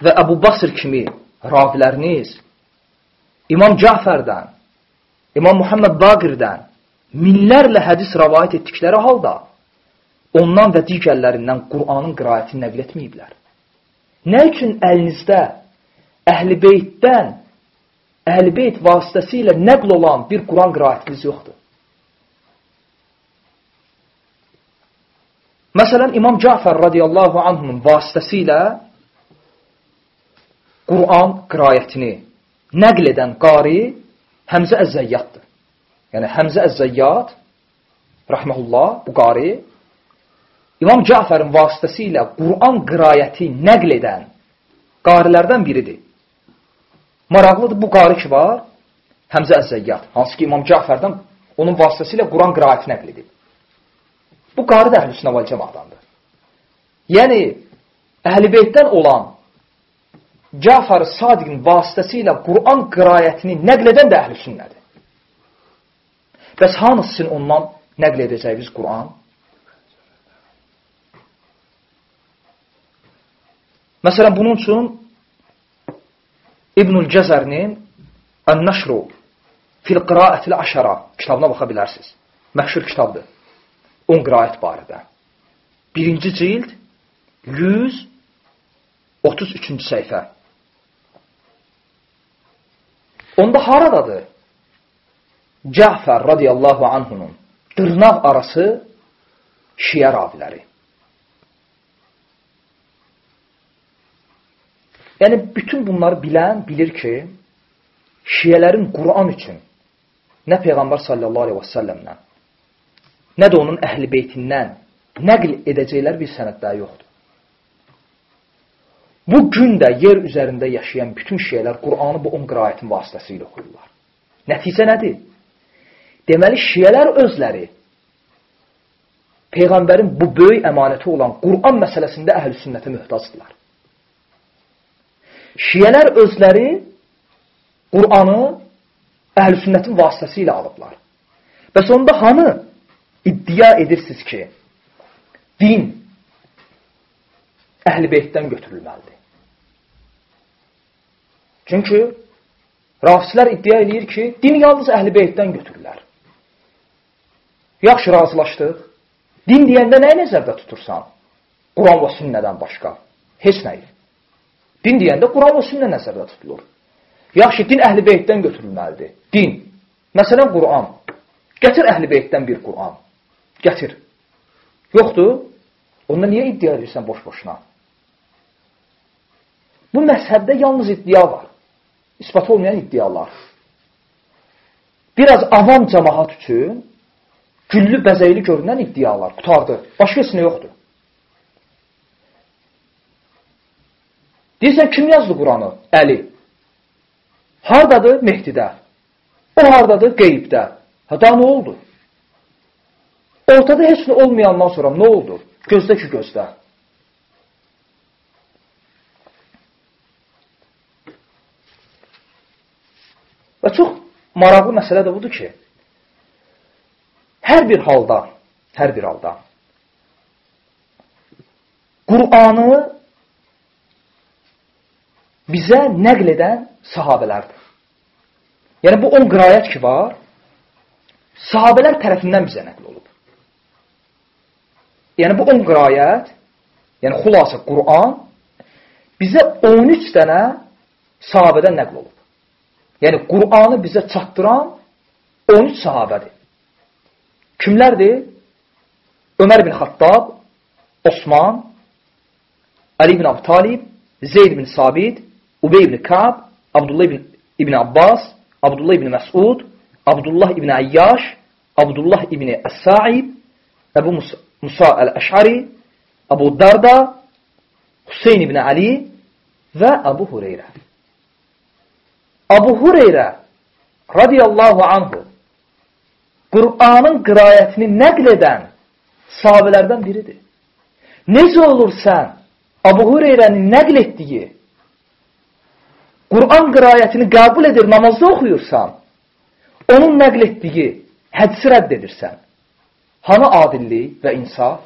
və Əbu Basır kimi raviləriniz İmam Cəfərdən, İmam Muhammed Baqirdən minlərlə hədis rəvayət etdikləri halda ondan və digərlərindən Qur'anın qirayətini nəql etməyiblər. Nə üçün əlinizdə əhl-i beytdən, əhl-i beyt vasitəsilə nəql olan bir Quran qirayətiniz yoxdur? Məsələn, İmam Cəfər radiyallahu anhunun vasitəsilə Quran qirayətini nəql edən qari Həmzə Əzzəyyaddır. Yəni, Həmzə Əzzəyyad, rəhməhullah, bu qari, İmam Cəfərin vasitəsilə Quran qirayəti nəql edən qarilərdən biridir. Maraqlıdır, bu qari ki var, Həmzə Əzzəyyad, hansı ki, İmam Cəfərdən onun vasitəsilə Quran qirayəti nəql edib. Bu qari də əhl-i vəl cəmadandır. Yəni, əhl-i beytdən olan Cəfər Sadiqin vasitəsilə Quran qirayətini nəql edən də əhl-i sünnədir. Bəs hansı sizin ondan nəql edəcəyiniz Quran? Məsələn, bunun üçün İbnül Cəzərinin Ən-Nəşru fil qiraətil əşərə kitabına baxa bilərsiniz. Məşhur kitabdır. 10 qiraət barədə. Birinci cild 133-cü səhifə. Onda haradadır? Cəfər radiyallahu anhunun dırnaq arası şiə raviləri. Yəni, bütün bunları bilən bilir ki, şiyələrin Quran üçün nə Peyğəmbər sallallahu aleyhi və səlləmdən, nə də onun əhl-i beytindən nəql edəcəklər bir sənədlər yoxdur. Bu gün də yer üzərində yaşayan bütün şiyələr Qur'anı bu 10 qirayətin vasitəsilə oxuyurlar. Nəticə nədir? Deməli, şiyələr özləri Peyğəmbərin bu böyük əmanəti olan Qur'an məsələsində əhl-i sünnətə mühtacdırlar. Şiyələr özləri Qur'anı əhl-i sünnətin vasitəsilə alıblar. Bəs onda hanı iddia edirsiniz ki, din əhl-i beytdən götürülməlidir. Çünki rafislər iddia edir ki, din yalnız əhl-i beytdən götürürlər. Yaxşı, razılaşdıq. Din deyəndə nəyi nəzərdə tutursan? Quran və sünnədən başqa. Heç nəyi. Din deyəndə Quran və sünnə nəzərdə tutulur. Yaxşı, din əhl-i beytdən götürülməlidir. Din. Məsələn, Quran. Gətir əhl-i beytdən bir Quran. Gətir. Yoxdur. Onda niyə iddia edirsən boş-boşuna? Bu məzhəbdə yalnız iddia var. İspat olmayan iddialar. biraz avam cəmahat üçün güllü bəzəkli görünən iddialar qutardı. Başqa heç nə yoxdur. Deyirsən, kim yazdı Quranı? Əli. Hardadır? Mehdidə. O hardadır? Qeybdə. Ha, da nə oldu? Ortada heç nə olmayandan sonra nə oldu? Gözdə ki, gözdə. Və çox maraqlı məsələ də budur ki, hər bir halda, hər bir halda Qur'anı bizə nəql edən sahabələrdir. Yəni, bu 10 qirayət ki var, sahabələr tərəfindən bizə nəql olub. Yəni, bu 10 qirayət, yəni xulasa Qur'an, bizə 13 dənə sahabədən nəql olub. Yəni, Qur'anı bizə çatdıran 13 sahabədir. Kimlərdir? Ömər bin Xattab, Osman, Ali bin Abu Talib, Zeyd bin Sabit, Ubey bin Kab, Abdullah ibn, ibn Abbas, Abdullah ibn Məsud, Abdullah ibn Ayyaş, Abdullah ibn Əs-Sa'ib, Əbu Musa Əl-Əş'ari, Abu Darda, Hüseyin ibn Ali və Abu Hureyrə. Abu Hureyrə radiyallahu anhu Qur'anın qirayətini nəql edən sahabələrdən biridir. Necə olur sən Abu Hureyrənin nəql etdiyi Qur'an qirayətini qəbul edir, namazda oxuyursan, onun nəql etdiyi hədisi rədd edirsən. Hanı adillik və insaf?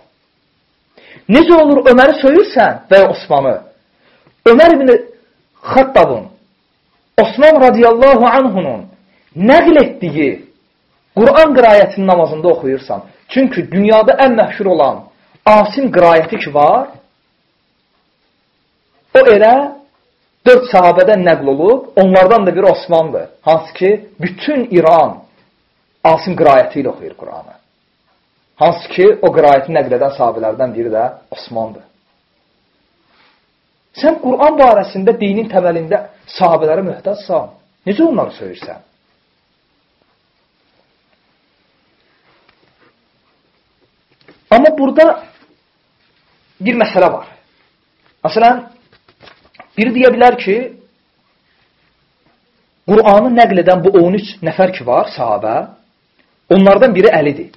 Necə olur Öməri söyürsən və ya Osmanı? Ömər ibn Xattabın Osman radiyallahu anhunun nəql etdiyi Quran qirayətinin namazında oxuyursan. Çünki dünyada ən məşhur olan asim qirayəti ki var, o elə dörd sahabədən nəql olub, onlardan da biri Osmandır. Hansı ki, bütün İran asim qirayəti ilə oxuyur Quranı. Hansı ki, o qirayəti nəql edən sahabələrdən biri də Osmandır. Sən Quran barəsində dinin təməlində sahabələrə möhtacsan. Necə onları söyürsən? Amma burada bir məsələ var. Məsələn, biri deyə bilər ki, Qur'anı nəql edən bu 13 nəfər ki var, sahabə, onlardan biri Əlidir.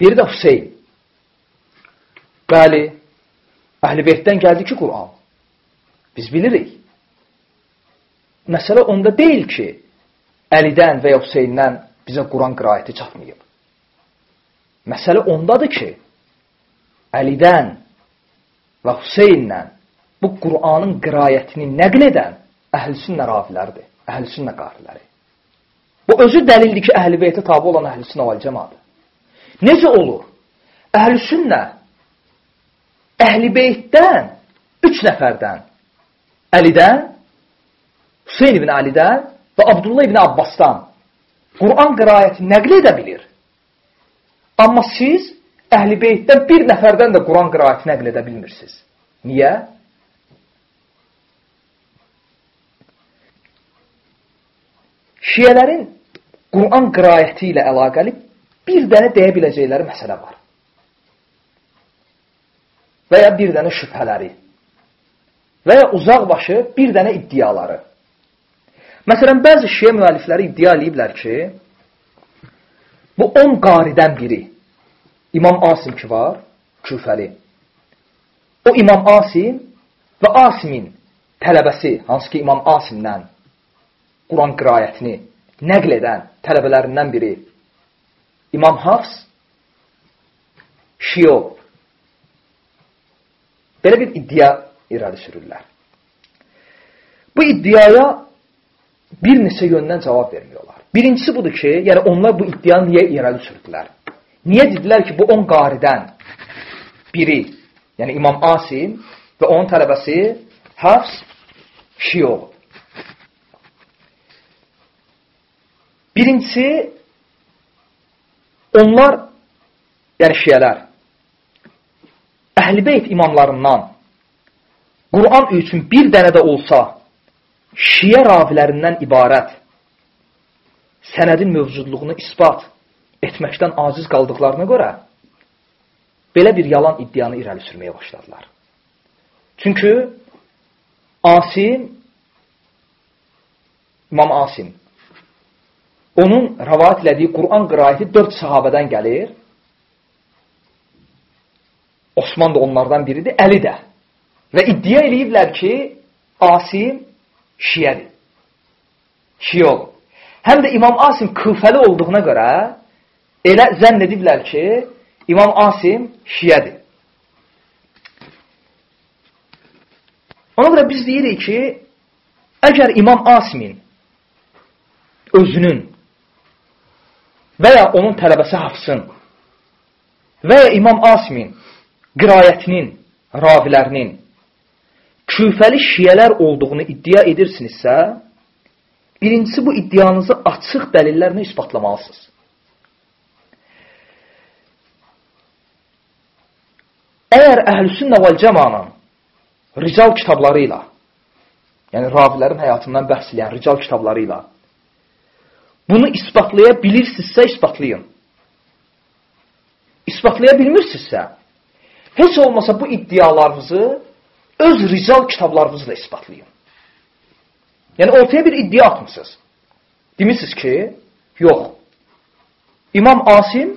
Biri də Hüseyin. Bəli, Əhl-i Beytdən gəldi ki, Quran. Biz bilirik. Məsələ onda deyil ki, Əlidən və ya Hüseyndən bizə Quran qirayəti çatmayıb. Məsələ ondadır ki, Əlidən və Hüseyndən bu Quranın qirayətini nəql edən əhl-sünnə ravilərdir, əhl-sünnə qariləri. Bu özü dəlildir ki, əhl-i beytə tabi olan əhl-sünnə vəl cəmadır. Necə olur? Əhl-sünnə Əhl-i Beytdən üç nəfərdən Əlidən, Hüseyin ibn Əlidən və Abdullah ibn Abbasdan Quran qirayəti nəql edə bilir. Amma siz Əhl-i Beytdən bir nəfərdən də Quran qirayəti nəql edə bilmirsiniz. Niyə? Şiyələrin Quran qirayəti ilə əlaqəli bir dənə deyə biləcəkləri məsələ var və ya bir dənə şübhələri və ya uzaqbaşı bir dənə iddiaları. Məsələn, bəzi şiə müəllifləri iddia eləyiblər ki, bu 10 qaridən biri, İmam Asim ki var, küfəli. O İmam Asim və Asimin tələbəsi, hansı ki İmam Asimdən Quran qirayətini nəql edən tələbələrindən biri İmam Hafs Şiyo Belə bir iddia irəli sürürlər. Bu iddiaya bir neçə yöndən cavab vermiyorlar. Birincisi budur ki, yəni onlar bu iddianı niyə irəli sürdülər? Niyə dedilər ki, bu 10 qaridən biri, yəni İmam Asim və onun tələbəsi Hafs Şiyo. Birincisi, onlar, yəni şiyələr, Əhl-i imamlarından Quran üçün bir dənə də olsa şiə ravilərindən ibarət sənədin mövcudluğunu isbat etməkdən aciz qaldıqlarına görə belə bir yalan iddianı irəli sürməyə başladılar. Çünki Asim İmam Asim onun rəvat elədiyi Quran qiraəti 4 sahabədən gəlir. Osman da onlardan biridir, Əli də. Və iddia eləyiblər ki, Asim şiyədir. Şiyə olub. Həm də İmam Asim küfəli olduğuna görə elə zənn ediblər ki, İmam Asim şiyədir. Ona görə biz deyirik ki, əgər İmam Asimin özünün və ya onun tələbəsi Hafsın və ya İmam Asimin qirayətinin, ravilərinin küfəli şiyələr olduğunu iddia edirsinizsə, birincisi bu iddianızı açıq dəlillərlə isbatlamalısınız. Əgər əhlüsünnə vəl cəmanın rical kitabları ilə, yəni ravilərin həyatından bəhs edən rical kitabları ilə bunu isbatlaya bilirsinizsə, isbatlayın. İsbatlaya bilmirsinizsə, heç olmasa bu iddialarınızı öz rical kitablarınızla isbatlayın. Yəni, ortaya bir iddia atmışsınız. Demirsiniz ki, yox, İmam Asim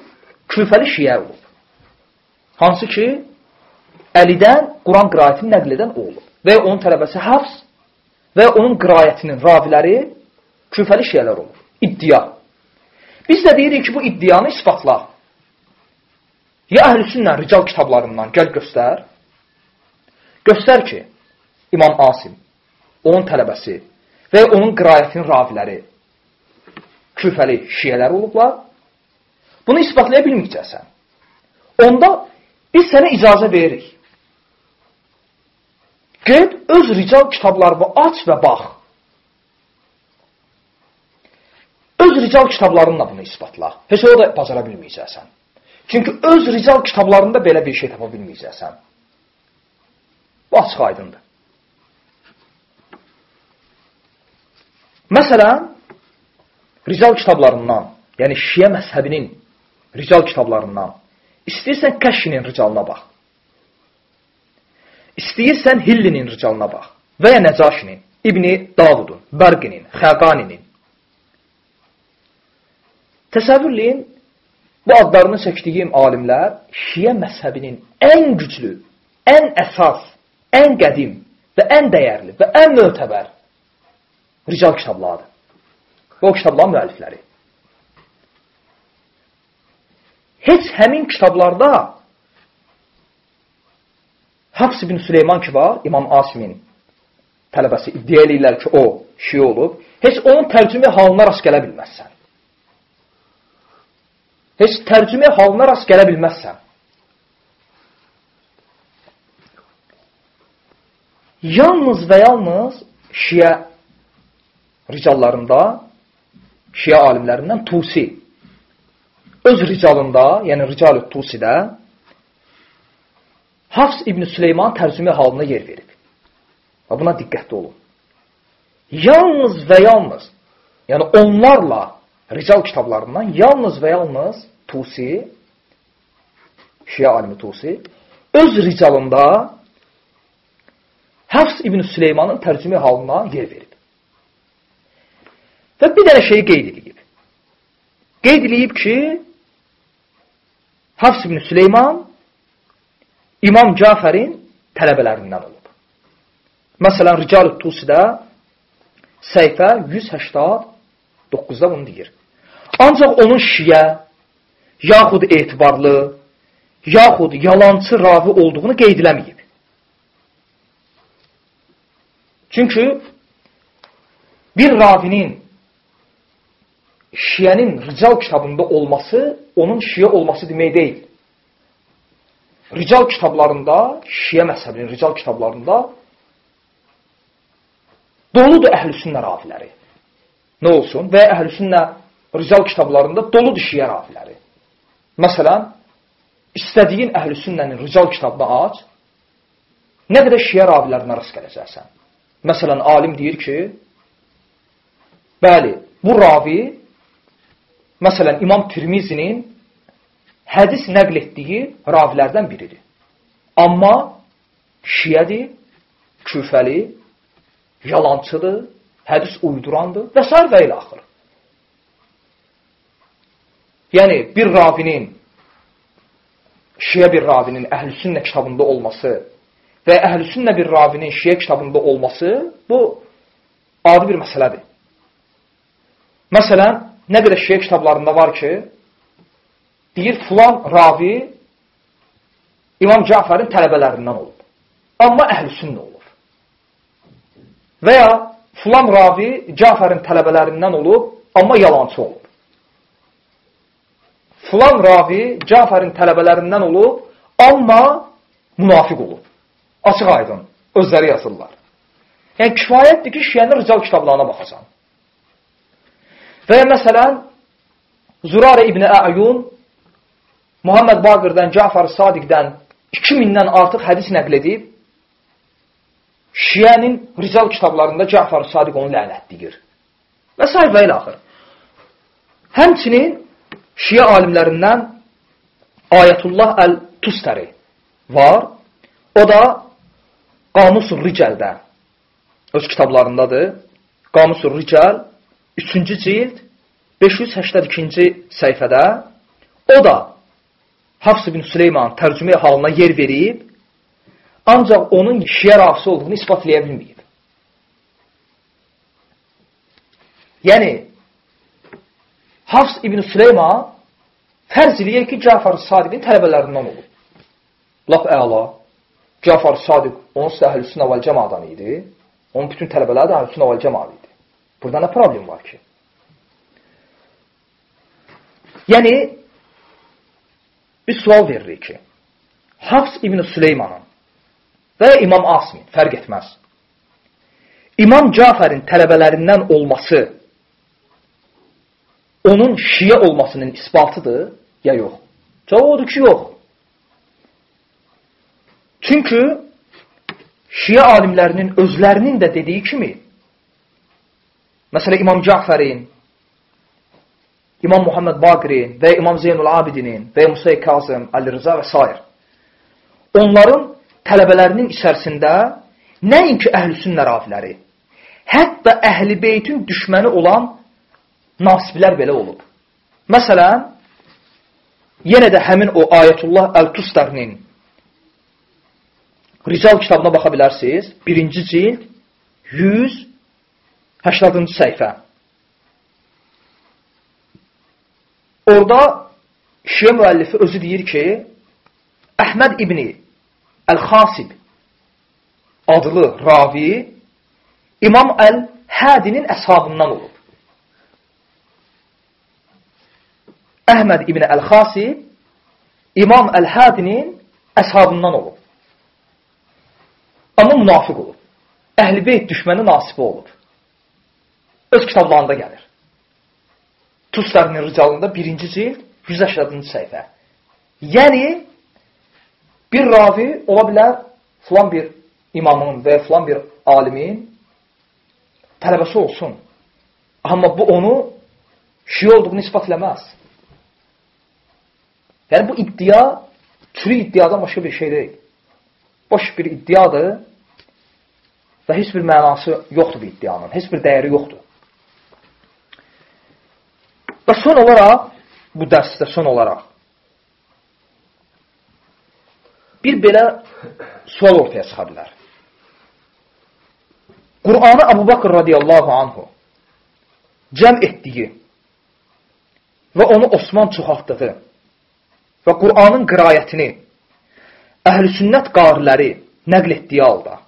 küfəli şiyə olub. Hansı ki, Əlidən Quran qirayətini nəql edən o olub. Və onun tələbəsi Hafs və onun qirayətinin raviləri küfəli şiyələr olur. İddia. Biz də deyirik ki, bu iddianı isbatla. Ya əhlüsünlə rical kitablarından gəl göstər. Göstər ki, İmam Asim, onun tələbəsi və onun qirayətinin raviləri küfəli şiyələr olublar. Bunu isbatlaya bilməyəcəksən. Onda biz sənə icazə veririk. Get, öz rical kitablarını aç və bax. Öz rical kitablarınla bunu isbatla. Heç o da bacara bilməyəcəksən. Çünki öz rical kitablarında belə bir şey tapa bilməyəcəksən. Bu açıq aydındır. Məsələn, rical kitablarından, yəni şiə məzhəbinin rical kitablarından istəyirsən Kəşşinin ricalına bax. İstəyirsən Hillinin ricalına bax və ya Nəcaşinin, İbni Davudun, Bərqinin, Xəqaninin. Təsəvvürləyin, bu adlarını çəkdiyim alimlər Şiə məzhəbinin ən güclü, ən əsas, ən qədim və ən dəyərli və ən mötəbər rical kitablardır. Və o kitabların müəllifləri. Heç həmin kitablarda Hafs ibn Süleyman ki var, İmam Asimin tələbəsi iddia eləyirlər ki, o şiə olub. Heç onun tərcümə halına rast gələ bilməzsən. Heç tərcümə halına rast gələ bilməzsən. Yalnız və yalnız şiə ricallarında, şiə alimlərindən Tusi öz ricalında, yəni Rical-ı Tusidə Hafs İbn Süleyman tərcümə halına yer verib. Və buna diqqətli olun. Yalnız və yalnız, yəni onlarla rical kitablarından yalnız və yalnız Tusi, Şiə alimi Tusi, öz ricalında Hafs İbn Süleymanın tərcümə halına yer verib. Və bir dənə şeyi qeyd edib. Qeyd edib ki, Hafs ibn Süleyman İmam Cafərin tələbələrindən olub. Məsələn, Rical-ı Tusidə səhifə 189-da bunu deyir. Ancaq onun şiyə, yaxud etibarlı, yaxud yalancı ravi olduğunu qeydləməyib. Çünki bir ravinin şiyənin rical kitabında olması onun şiə olması demək deyil. Rical kitablarında, şiə məzhəbinin rical kitablarında doludur əhlüsünnə rafiləri. Nə olsun? Və əhlüsünnə rical kitablarında doludur şiə rafiləri. Məsələn, istədiyin əhlüsünnənin rical kitabını aç, nə qədər şiə ravilərinə rast gələcəksən. Məsələn, alim deyir ki, bəli, bu ravi məsələn, İmam Tirmizinin hədis nəql etdiyi ravilərdən biridir. Amma şiyədir, küfəli, yalançıdır, hədis uydurandır və s. və ilə axır. Yəni, bir ravinin, şiyə bir ravinin əhlüsünnə kitabında olması və əhlüsünnə bir ravinin şiyə kitabında olması, bu adi bir məsələdir. Məsələn, nə qədər şiyə kitablarında var ki, deyir, filan ravi İmam Cəfərin tələbələrindən olub. Amma əhlüsünnə olur. Və ya filan ravi Cəfərin tələbələrindən olub, amma yalancı olur filan ravi Caferin tələbələrindən olub, amma münafiq olub. Açıq aydın, özləri yazırlar. Yəni, kifayətdir ki, şiyənin rical kitablarına baxasan. Və ya məsələn, Zurarə İbn Əyun Muhammed Baqırdan, Cafar Sadiqdən 2000-dən artıq hədis nəql edib, şiyənin rical kitablarında Cafar Sadiq onu lənətləyir. Və s. və ilə axır. Həmçinin Şiə alimlərindən Ayətullah Əl-Tustəri var. O da Qamusul Ricəldə öz kitablarındadır. Qamusul Ricəl 3-cü cild 582-ci səhifədə o da Hafs ibn Süleyman tərcümə halına yer verib, ancaq onun şiə rafisi olduğunu ispatlaya bilməyib. Yəni, Hafs ibn Süleyman fərz eləyək ki, Cəfər Sadiqin tələbələrindən olub. Laf əla. Cəfər Sadiq onsuz da əhlüsünə vəl cəmadan idi. Onun bütün tələbələri də əhlüsünə vəl cəmadan idi. Burada nə problem var ki? Yəni, bir sual veririk ki, Hafs ibn Süleymanın və İmam Asimin, fərq etməz. İmam Cəfərin tələbələrindən olması onun şiə olmasının isbatıdır, ya yox? Cavab odur ki, yox. Çünki şiə alimlərinin özlərinin də dediyi kimi, məsələn, İmam Cəfərin, İmam Muhammed Baqirin və İmam Zeynul Abidinin və Musa Kazım, Ali Rıza və s. Onların tələbələrinin içərisində nəinki əhlüsün nərafiləri, hətta əhl-i beytin düşməni olan nasiblər belə olub. Məsələn, yenə də həmin o Ayətullah Əl-Tustərinin Rical kitabına baxa bilərsiniz. Birinci cild 180-cı səhifə. Orada şiə müəllifi özü deyir ki, Əhməd ibni Əl-Xasib adlı ravi İmam Əl-Hədinin əshabından olub. Əhməd ibn Əl-Xasi İmam Əl-Hadinin əshabından olub. Amma münafiq olub. Əhl-i beyt düşməni nasibi olub. Öz kitablarında gəlir. Tuslarının ricalında birinci cild 180-cı səhifə. Yəni, bir ravi ola bilər filan bir imamın və filan bir alimin tələbəsi olsun. Amma bu onu şiə olduğunu ispat eləməz. Yəni bu iddia çürü iddiadan başqa bir şey deyil. Boş bir iddiadır və heç bir mənası yoxdur bu iddianın, heç bir dəyəri yoxdur. Və son olaraq, bu dərsdə son olaraq, bir belə sual ortaya çıxa bilər. Qur'anı Abu Bakr radiyallahu anhu cəm etdiyi və onu Osman çoxaltdığı və Qur'anın qirayətini əhl-sünnət qariləri nəql etdiyi halda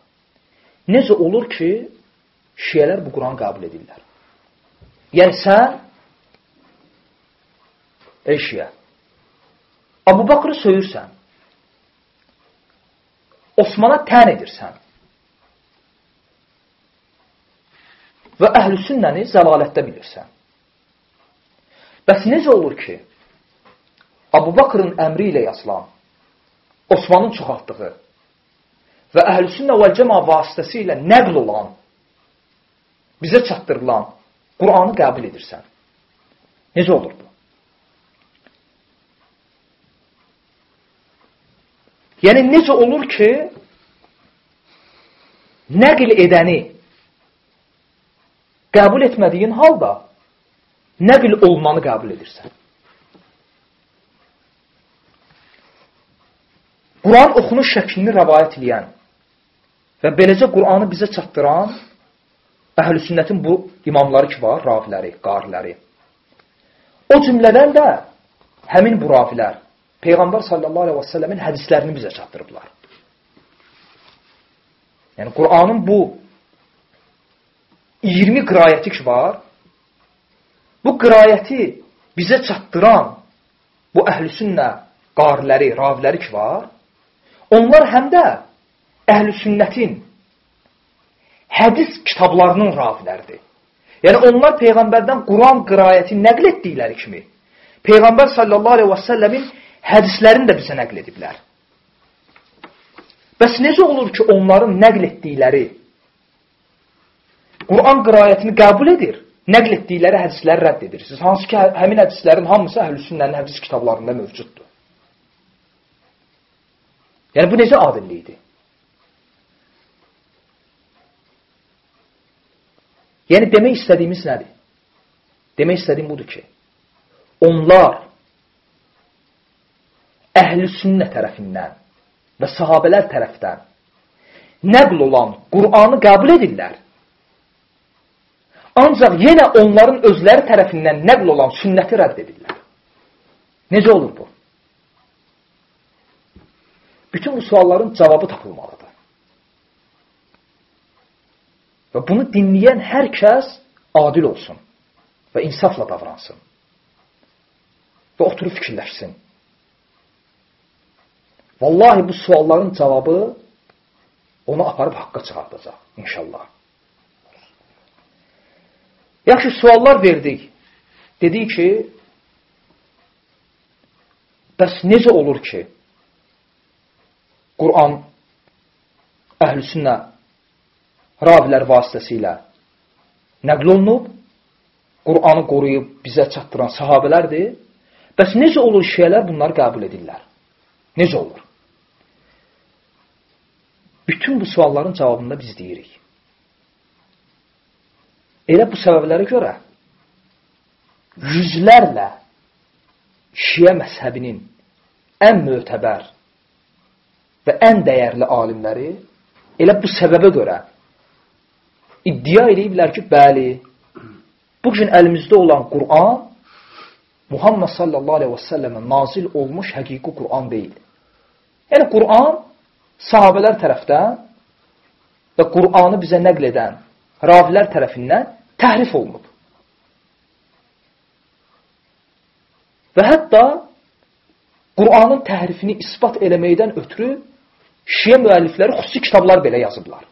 necə olur ki, şiyələr bu Quranı qəbul edirlər? Yəni sən ey şiyə Abu Bakrı söyürsən Osmana tən edirsən və əhl-i sünnəni zəlalətdə bilirsən. Bəs necə olur ki, Abu Bakrın əmri ilə yazılan, Osmanın çoxaltdığı və əhlüsünnə vəl cəma vasitəsilə nəql olan, bizə çatdırılan Quranı qəbul edirsən. Necə olur bu? Yəni, necə olur ki, nəql edəni qəbul etmədiyin halda nəql olmanı qəbul edirsən? Quran oxunuş şəklini rəvayət edən və beləcə Quranı bizə çatdıran əhl-i sünnətin bu imamları ki var, raviləri, qariləri. O cümlədən də həmin bu ravilər Peyğəmbər sallallahu aleyhi və səlləmin hədislərini bizə çatdırıblar. Yəni, Quranın bu 20 qirayəti ki var, bu qirayəti bizə çatdıran bu əhl-i sünnə qariləri, raviləri ki var, onlar həm də əhl-i sünnətin hədis kitablarının raviləridir. Yəni, onlar Peyğəmbərdən Quran qirayəti nəql etdikləri kimi, Peyğəmbər sallallahu aleyhi və səlləmin hədislərini də bizə nəql ediblər. Bəs necə olur ki, onların nəql etdikləri Quran qirayətini qəbul edir, nəql etdikləri hədisləri rədd edirsiniz. Hansı ki, hə, həmin hədislərin hamısı əhl-i sünnənin hədis kitablarında mövcuddur. Yəni, bu necə adillikdir? Yəni, demək istədiyimiz nədir? Demək istədiyim budur ki, onlar əhl-i sünnə tərəfindən və sahabələr tərəfdən nəql olan Qur'anı qəbul edirlər. Ancaq yenə onların özləri tərəfindən nəql olan sünnəti rədd edirlər. Necə olur bu? Bütün bu sualların cavabı tapılmalıdır. Və bunu dinləyən hər kəs adil olsun və insafla davransın. Və oturub fikirləşsin. Vallahi bu sualların cavabı onu aparıb haqqa çıxardacaq inşallah. Yaxşı, suallar verdik. Dedik ki, bəs necə olur ki, Quran əhlüsünnə ravilər vasitəsilə nəql olunub, Quranı qoruyub bizə çatdıran sahabələrdir. Bəs necə olur şeylər bunları qəbul edirlər? Necə olur? Bütün bu sualların cavabında biz deyirik. Elə bu səbəblərə görə yüzlərlə Şiə məzhəbinin ən mötəbər və ən dəyərli alimləri elə bu səbəbə görə iddia ediblər ki, bəli, bu gün əlimizdə olan Quran Muhammed sallallahu aleyhi və səlləmə nazil olmuş həqiqi Quran deyil. Yəni, Quran sahabələr tərəfdən və Qur'anı bizə nəql edən ravilər tərəfindən təhrif olunub. Və hətta Qur'anın təhrifini ispat eləməkdən ötürü şiə müəllifləri xüsusi kitablar belə yazıblar.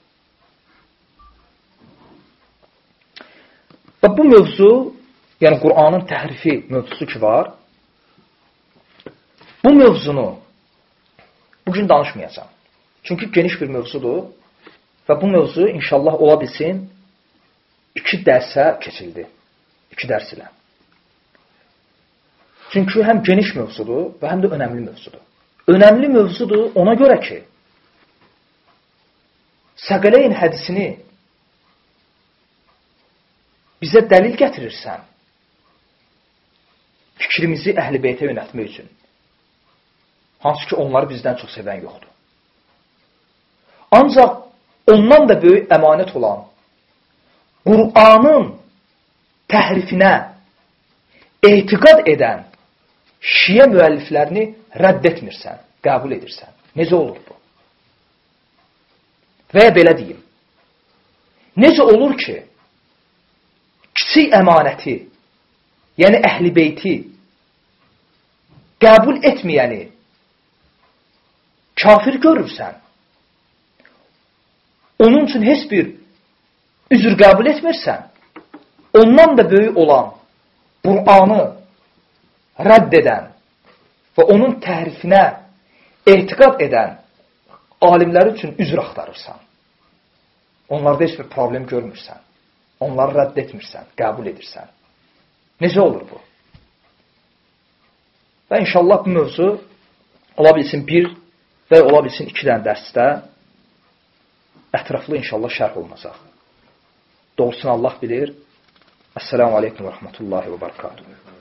Və bu mövzu, yəni Qur'anın təhrifi mövzusu ki var, bu mövzunu bugün danışmayacağam. Çünki geniş bir mövzudur və bu mövzu inşallah ola bilsin iki dərsə keçildi. İki dərs ilə. Çünki həm geniş mövzudur və həm də önəmli mövzudur. Önəmli mövzudur ona görə ki, Səqələyin hədisini bizə dəlil gətirirsən, fikrimizi əhl-i beytə yönətmək üçün. Hansı ki, onları bizdən çox sevən yoxdur. Ancaq ondan da böyük əmanət olan Qur'anın təhrifinə etiqad edən şiə müəlliflərini rədd etmirsən, qəbul edirsən. Necə olur bu? Və ya belə deyim. Necə olur ki, kiçik əmanəti, yəni əhl-i beyti qəbul etməyəni kafir görürsən, onun üçün heç bir üzr qəbul etmirsən, ondan da böyük olan Qur'anı rədd edən və onun təhrifinə etiqad edən alimlər üçün üzr axtarırsan. Onlarda heç bir problem görmürsən. Onları rədd etmirsən, qəbul edirsən. Necə olur bu? Və inşallah bu mövzu ola bilsin bir və ola bilsin iki dənə dərsdə ətraflı inşallah şərh olunacaq. Doğrusunu Allah bilir. Əssəlamu aleykum və rəhmətullahi və barakatuhu.